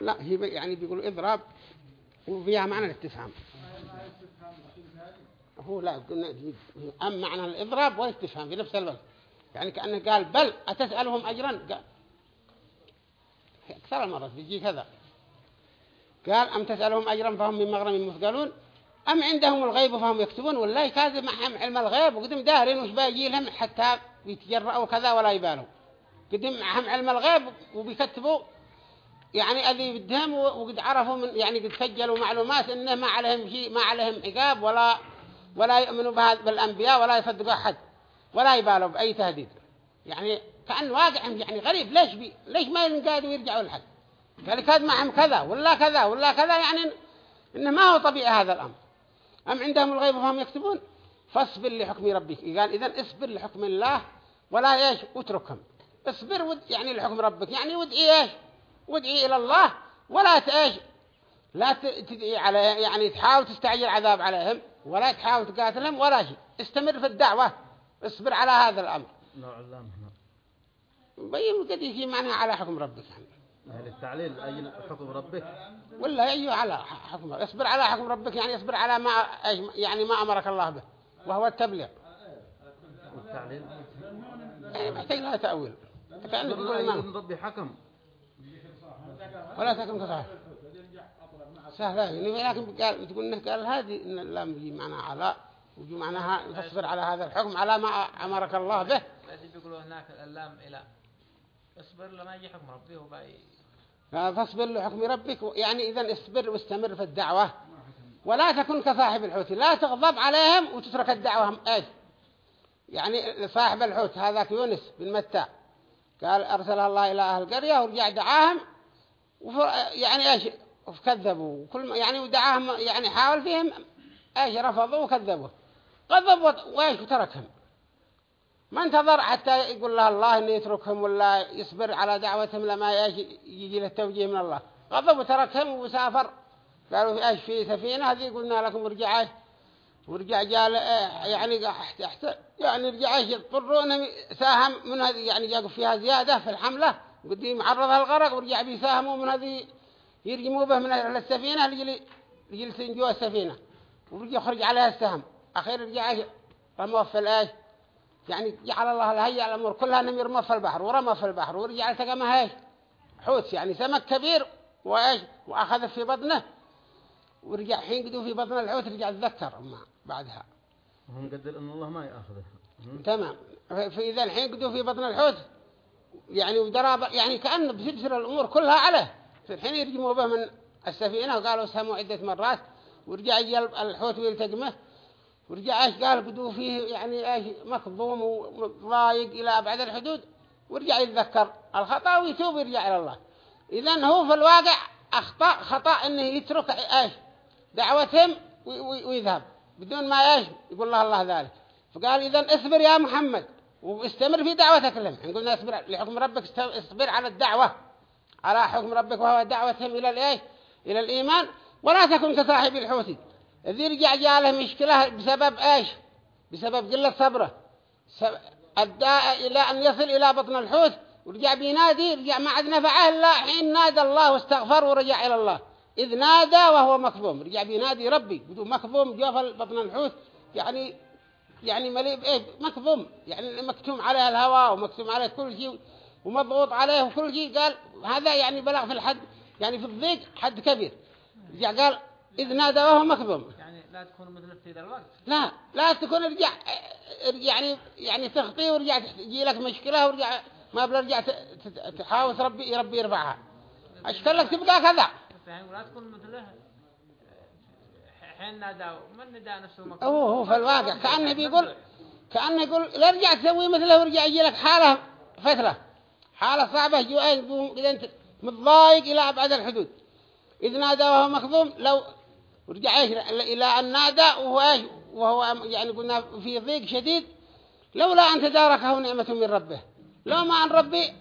لا هي يعني بيقولوا إضراب وفيها معنى الاستفهام هو لا أم معنى الإضراب والاستفهام في نفس الوقت. يعني كأنه قال بل أتسألهم أجرا؟ أكثر المرات بيجي كذا. قال أم تسألهم أجرا فهم من مغرم مثقلون؟ أم عندهم الغيب فهم يكتبون؟ ولا يكاذب معهم علم الغيب وقدم دارين وش باجي لهم حتى يتجرأوا كذا ولا يبالوا. قدم معهم علم الغيب وبيكتبوا. يعني أذي بدهم وقد عرفوا من يعني قد سجلوا معلومات إنه ما عليهم شيء ما عليهم عقاب ولا ولا يؤمنوا بالأنبياء ولا يصدقوا أحد ولا يبالوا بأي تهديد. يعني كأن واقعهم يعني غريب. ليش بي ليش ما ينقادوا ويرجعوا لحد؟ قال كذا معهم كذا ولا كذا ولا كذا يعني إنه ما هو طبيعي هذا الأمر. أم عندهم الغيب فهم يكتبون؟ فاصبر لحكم ربك. قال إذا اصبر لحكم الله ولا إيش؟ اتركهم. اصبر ود يعني لحكم ربك. يعني ودعي إيش؟ ودعي إلى الله ولا إيش؟ لا تدعي على يعني تحاول تستعجل عذاب عليهم. ولا تحاول تقاتلهم ولا شيء. استمر في الدعوة. اصبر على هذا الأمر. بين قد يجي معنى على حكم ربك يعني. التعليل أي حكم ربك؟ ولا أيه على حكم اصبر على حكم ربك يعني اصبر على ما يعني ما أمرك الله به وهو التبليغ. والتعليل؟ يعني محتاج لها تأويل. الإمام ربي حكم. ولا تكن كصاحب سهلة. لكن قال تقول إنه قال هذه إن اللام يجي معناها على ويجي معناها تصبر على هذا الحكم على ما أمرك الله به. لازم يقولوا هناك اللام إلى. اصبر لما يجي حكم ربي وباي فاصبر لحكم ربك. يعني إذا اصبر واستمر في الدعوة. ولا تكن كصاحب الحوت. لا تغضب عليهم وتترك الدعوة. هم إيش؟ يعني صاحب الحوت هذاك يونس بن متى. قال أرسل الله إلى أهل القرية ورجع دعاهم. يعني إيش؟ وكذبوا. كل يعني ودعاهم يعني حاول فيهم إيش رفضوا وكذبوا. غضب وإيش وتركهم ما انتظر حتى يقول له الله إنه يتركهم ولا يصبر على دعوتهم لما يجي له التوجيه من الله. غضب وتركهم وسافر. قالوا إيش في سفينة؟ هذه قلنا لكم ارجعوا ورجع جال يعني يعني رجع يضطرون ساهم من هذه يعني جاءوا فيها زيادة في الحملة. قديم عرضها الغرق ورجع بيساهموا من هذه يرجموا به من السفينة لجل جوا السفينة. ورجع يخرج عليها السهم. أخير رجع رموا في الآيش يعني جعل الله الهيئ الأمور. كلها أنهم يرموا في البحر ورموا في البحر ورجع التقمها إيش حوت يعني سمك كبير وإيش وأخذ في بطنه. ورجع حين قدوا في بطن الحوت رجع تذكر ما بعدها. هم قدر أن الله ما يأخذه. تمام. فإذا الحين قدوا في بطن الحوت يعني ودراب يعني كأنه بتبصر الأمور كلها عليه. الحين يرجموا به من السفينة وقالوا سهموا عدة مرات. ورجع يجي الحوت ويلتقمه ورجع إيش قال؟ قدو فيه يعني إيش؟ مكظوم وضايق إلى أبعد الحدود. ورجع يتذكر الخطأ ويتوب ويرجع إلى الله. اذا هو في الواقع أخطأ خطأ إنه يترك إيش؟ دعوتهم وي- وي- ويذهب. بدون ما إيش؟ يقول الله الله ذلك. فقال اذا اصبر يا محمد. واستمر في دعوتك لهم. قلنا اصبر لحكم ربك اصبر على الدعوة. على حكم ربك وهو دعوتهم إلى الايش إلى الإيمان. ولا تكن كصاحب الحوت الذي رجع جاء له مشكلة بسبب إيش؟ بسبب قلة صبره. أدى إلى أن يصل إلى بطن الحوت ورجع بينادي رجع ما عاد نفعه إلا حين نادى الله واستغفر ورجع إلى الله. إذ نادى وهو مكظوم. رجع بينادي ربي. بدون مكظوم جوف بطن الحوت يعني يعني مليء بإيه؟ مكظوم. يعني مكتوم عليه الهواء ومكتوم عليه كل شيء. ومضغوط عليه وكل شيء قال هذا يعني بلغ في الحد يعني في الضيق حد كبير. رجع قال إذ نادى وهو مكظوم يعني لا تكون مثل في ذا الوقت. لا لا تكون رجع يعني يعني تخطي ورجع تجي لك مشكلة ورجع ما ت- تحاول ربي ربي يرفعها أشكال لك تبقى كذا. ولا تكون مثله. حين نادى من ندى نفسه مكان هو هو في الواقع. كأنه بيقول كأنه يقول لا رجع تسوي مثله ورجع يجي لك حالة فترة. حالة صعبة جو إذا أنت متضايق إلى أبعد الحدود. إذ نادى وهو مخذوم لو ورجع إيش إلى أن نادى وهو إيش؟ وهو يعني قلنا في ضيق شديد لولا أن تداركه نعمة من ربه. لو ما أن ربي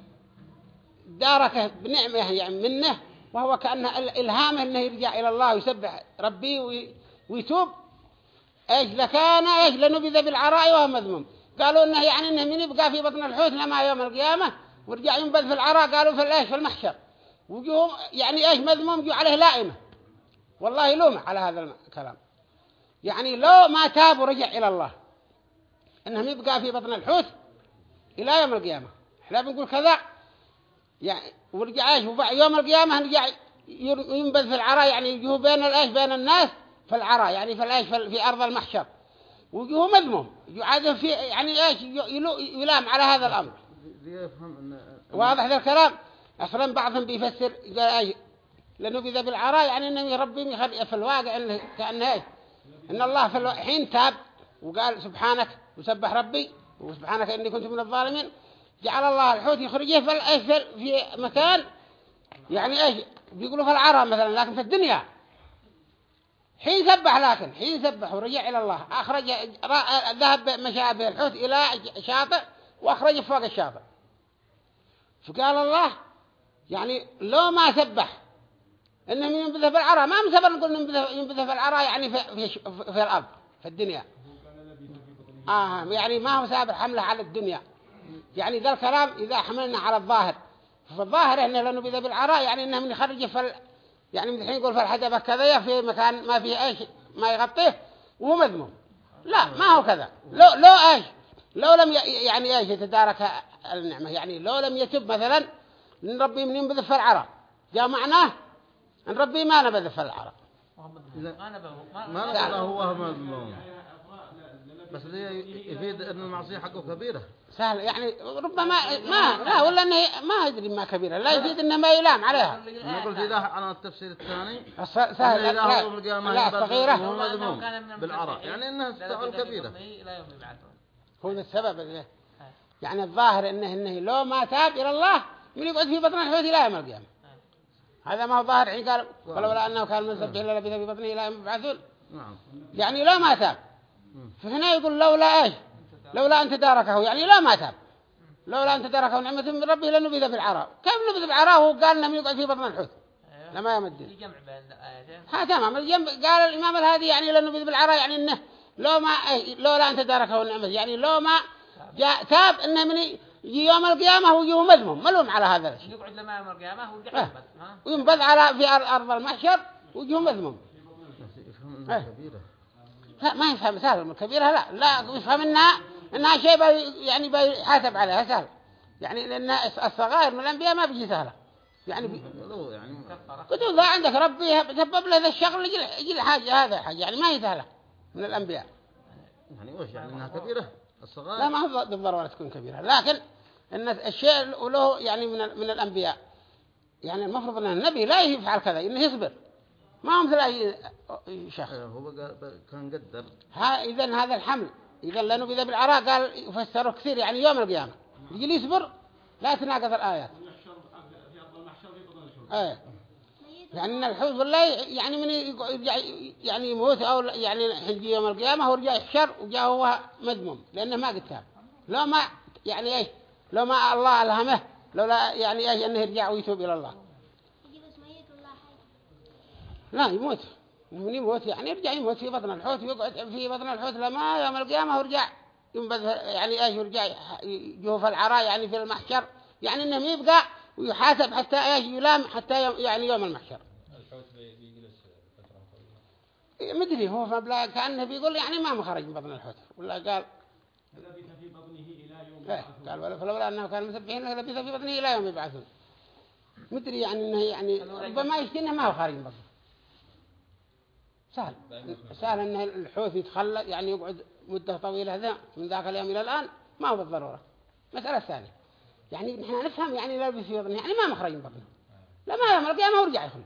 داركه بنعمة يعني منه وهو كأنه الإلهامه أنه يرجع إلى الله ويسبح ربي وي- ويتوب. إيش لكان إيش لنبذ بالعراء وهو مذموم. قالوا إنه يعني إنه من يبقى في بطن الحوت لما يوم القيامة؟ ورجع ينبذ في العراء قالوا في الإيش؟ في المحشر. وجوهم يعني إيش؟ مذموم جو عليه لائمة. والله يلوم على هذا الكلام. يعني لو ما تاب ورجع إلى الله إنهم يبقى في بطن الحوت إلى يوم القيامة. إحنا بنقول كذا يعني ورجع إيش؟ يوم القيامة رجع ينبذ في العراء يعني يجوه بين الإيش؟ بين الناس في العراء يعني في الإيش؟ في أرض المحشر. وجوه مذموم. يعاد في يعني إيش؟ يلام على هذا الأمر. واضح ذا الكلام؟ أصلا بعضهم بيفسر قال إيش لأنه بذا بالعراء يعني ربي يخلي في الواقع كأنه إيش؟ إن الله في حين تاب وقال سبحانك وسبح ربي وسبحانك إني كنت من الظالمين جعل الله الحوت يخرجه في في مكان يعني إيش؟ بيقولوا في العراء مثلا لكن في الدنيا. حين سبح لكن حين سبح ورجع إلى الله أخرج ذهب مشى به الحوت إلى شاطئ وأخرج فوق الشاطئ فقال الله يعني لو ما سبح إنهم ينبذه في العراء ما مسبر نقول ينبذه في العراء يعني في, في, في, الأرض في الدنيا. آه يعني ما هو سابر حمله على الدنيا. يعني ذا الكلام إذا حملنا على الظاهر. فالظاهر إنه لأنه بذا بالعراء يعني إنه من يخرج في ال... يعني من الحين يقول في الحدبة كذا في مكان ما فيه إيش ما يغطيه وهو مذموم. لا ما هو كذا. لو لو إيش لو لم يعني إيش يتدارك النعمة؟ يعني لو لم يتب مثلا إن ربي من ينبذ في العراء جاء معناه إن ربي ما نبذ في العراء ما نبه ما ما نقول هو مظلوم بس ده يفيد إن المعصية حقه كبيرة. سهل. يعني ربما ما لا ولا إنه ما يدري ما كبيرة. لا يفيد إنه ما يلام عليها. نقول في ده على التفسير الثاني سهل. إذا لا, لا صغيرة. المسبحين يعني إنها لا كبيرة. بفضله إلى يوم يبعثون. هو ذا السبب اللي يعني الظاهر انه إنه لو ما تاب إلى الله من يقعد في بطن الحوت إلى يوم القيامه هذا ما هو ظاهر. حين قال ولولا أنه كان من سبح الا لبث في بطنه إلى يوم يبعثون. نعم. يعني لو ما تاب. فهنا يقول لولا إيش؟ لولا أن تداركه. يعني لا ما تاب. لولا أن تداركه نعمة من ربه لنبذ بالعراء. كيف نبذ بالعراء؟ وهو قال انه من يقعد في بطن الحوت. لما يوم الدين في جمع بين الآيتين. ها تمام. قال الإمام الهادي يعني لأنه بذ بالعراء. يعني إنه لو ما إيه لولا أن تداركه النعمة. يعني لو ما جاء تاب إنه من يجي يوم القيامة ويجيه مذموم ملوم على هذا الشيء. يقعد لما يوم القيامة. ينبت ها؟ وينبذ على في أر- أرض المحشر ويجيه مذموم. إيه. لا ما يفهم سهل من كبيرة لا. لا يفهم إنها إنها شيء بي يعني بيحاسب عليها سهل. يعني لأن الصغائر من الأنبياء ما بيجي سهلة. يعني بي لو يعني قلت له عندك ربي سبب له ذا الشغل يجي الحاجة هذا حاجة يعني ما هي سهلة. من الأنبياء. يعني وش يعني إنها كبيرة؟ لا الصغار ما هو بالضرورة تكون كبيرة. لكن إن الشيء له يعني من من الأنبياء. يعني المفروض إن النبي لا يفعل كذا إنه يصبر. ما هم مثل أي شخص. هو قال- كان قدر. ها إذا هذا الحمل. إذا لأنه بذا بالعراء قال يفسره كثير يعني يوم القيامة. يجي يصبر لا تناقض الآيات. في أرض المحشر في بطن الحوت. إيه. يعني ان الحوت والله يعني من يرجع- يعني يموت أو يعني حين يوم القيامة هو رجع يحشر وجاء هو مذموم لأنه ما قد تاب لو ما يعني إيه لو ما الله ألهمه لو لا يعني إيه أنه يرجع ويتوب إلى الله. لا يموت. من يموت يعني يرجع يموت في بطن الحوت ويقعد في بطن الحوت لما يوم القيامة ورجع ينبذ يعني إيش؟ يرجع يجوه في العراء يعني في المحشر يعني إنه ما يبقى ويحاسب حتى إيش يلام حتى يوم يعني يوم المحشر. الحوت بي- بيجلس فترة طويلة. مدري هو فبلا كأنه بيقول يعني ما مخرج من بطن الحوت. ولا قال لبث في بطنه إلى يوم إيه قال ولا فلولا أنه كان مسبحين لبث في بطنه إلى يوم يبعثون. مدري يعني إنه يعني ربما يشتي إنه ما هو خارج من بطنه. سهل. سهل إن الحوت يتخلى يعني يقعد مدة طويلة ذا من ذاك اليوم إلى الآن ما هو بالضرورة. مسألة ثانية يعني نحن نفهم يعني في بطنه يعني ما مخرج من بطنه. لما يوم القيامة ورجع يخرج.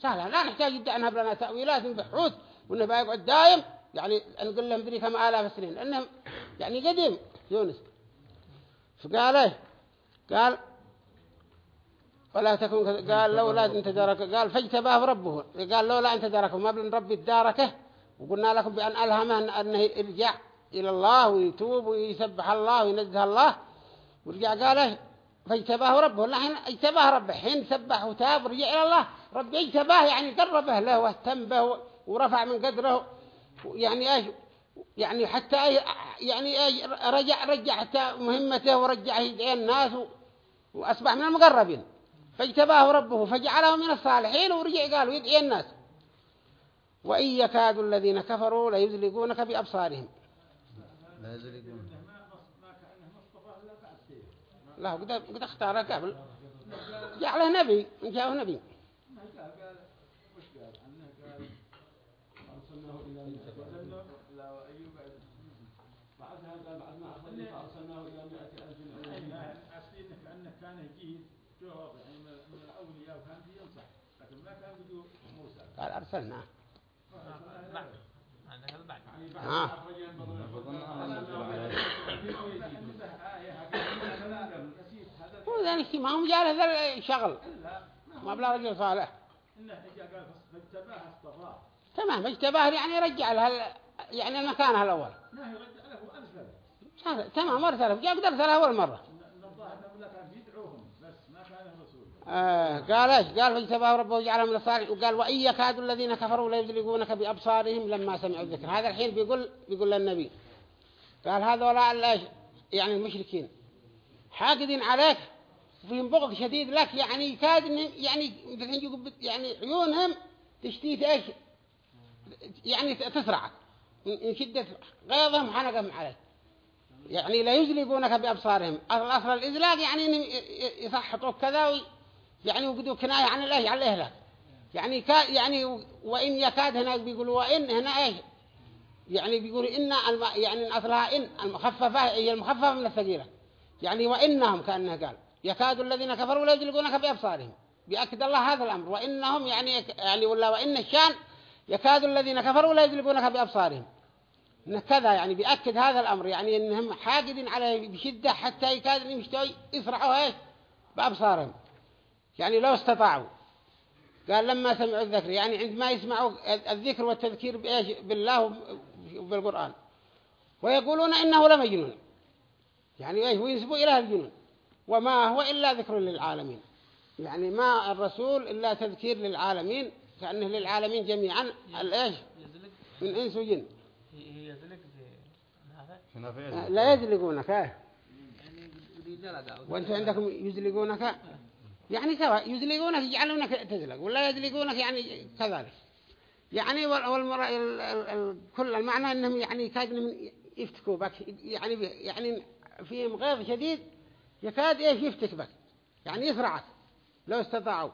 سهلة لا نحتاج يدعي أنها لنا تأويلات بحوث وأنه بيقعد دايم. يعني نقول لهم دري كم آلاف السنين. لأنهم يعني قديم. يونس. فقال إيه قال ولا تكون قال لولا أن تدارك قال فاجتباه ربه. قال لولا أن تداركه ما بلن ربي تداركه وقلنا لكم بأن ألهمه أنه يرجع إلى الله ويتوب ويسبح الله وينزه الله. ورجع قال إيه فاجتباه ربه. لا حين اجتباه ربه. حين سبح وتاب ورجع إلى الله ربي اجتباه يعني قربه له واهتم به ورفع من قدره. يعني إيش؟ يعني حتى إيه يعني إيش؟ رجع رجع حتى مهمته ورجع يدعي الناس وأصبح من المقربين. فاجتباه ربه فجعله من الصالحين ورجع قال ويدعي الناس. وإن يكاد الذين كفروا ليزلقونك بأبصارهم. لا يزال يقول لا قد قد اختاره قبل. جعله نبي جاءه نبي. قال أرسلناه. آه. هو ذلك ما هم جعل هذا الشغل ما بلا رجل صالح. تمام اجتباه يعني رجع لها ال- يعني مكانها الأول له. تمام أرسله جاء قدر أرسله أول مرة إن الظاهر أنه لا كان يدعوهم بس ما كان رسول آه قال إيش؟ قال فاجتباه ربه وجعله من الصالح وقال وإن يكاد الذين كفروا ليزلقونك بأبصارهم لما سمعوا الذكر. هذا الحين بيقول بيقول للنبي. قال هذولا يعني المشركين. حاقدين عليك. وفيهم بغض شديد لك. يعني يكاد يعني يعني عيونهم تشتيت إيش؟ يعني تسرعك من شدة غيظهم حنقهم عليك. يعني لا يزلقونك بأبصارهم. أصل أصل الإزلاق يعني إنهم ي- ي- يسحطوك كذا يعني وقدوا كناية عن الإيه عن الإهلاك يعني كا يعني وإن يكاد هنا بيقولوا وإن هنا إيه؟ يعني بيقولوا إن الم يعني أصلها إن المخففة هي المخففة من الثقيلة. يعني وإنهم كأنه قال يكاد الذين كفروا لا يزلقونك بأبصارهم. بيأكد الله هذا الأمر. وإنهم يعني يعني ولا وإن الشان يكاد الذين كفروا لا يزلقونك بأبصارهم. إن كذا يعني بيأكد هذا الأمر. يعني إنهم حاقدين عليه بشدة حتى يكاد إنهم يشتوا يسرعوا إيش بأبصارهم. يعني لو استطاعوا. قال لما سمعوا الذكر يعني عندما يسمعوا الذكر والتذكير بإيش؟ بالله وبالقرآن. ويقولون إنه لمجنون. يعني إيش؟ وينسبوا إلى الجنون. وما هو إلا ذكر للعالمين. يعني ما الرسول إلا تذكير للعالمين كأنه للعالمين جميعا. الإيش من إنس وجن. لا يزلقونك. يعني وأنتم عندكم يزلقونك يعني سواء يزلقونك يجعلونك تزلق ولا يزلقونك يعني كذلك. يعني وال- والمر... ال... ال... ال... كل المعنى إنهم يعني إنهم يفتكوا بك يعني يعني فيهم غيظ شديد يكاد إيش؟ يفتك بك. يعني يسرعك لو استطاعوا.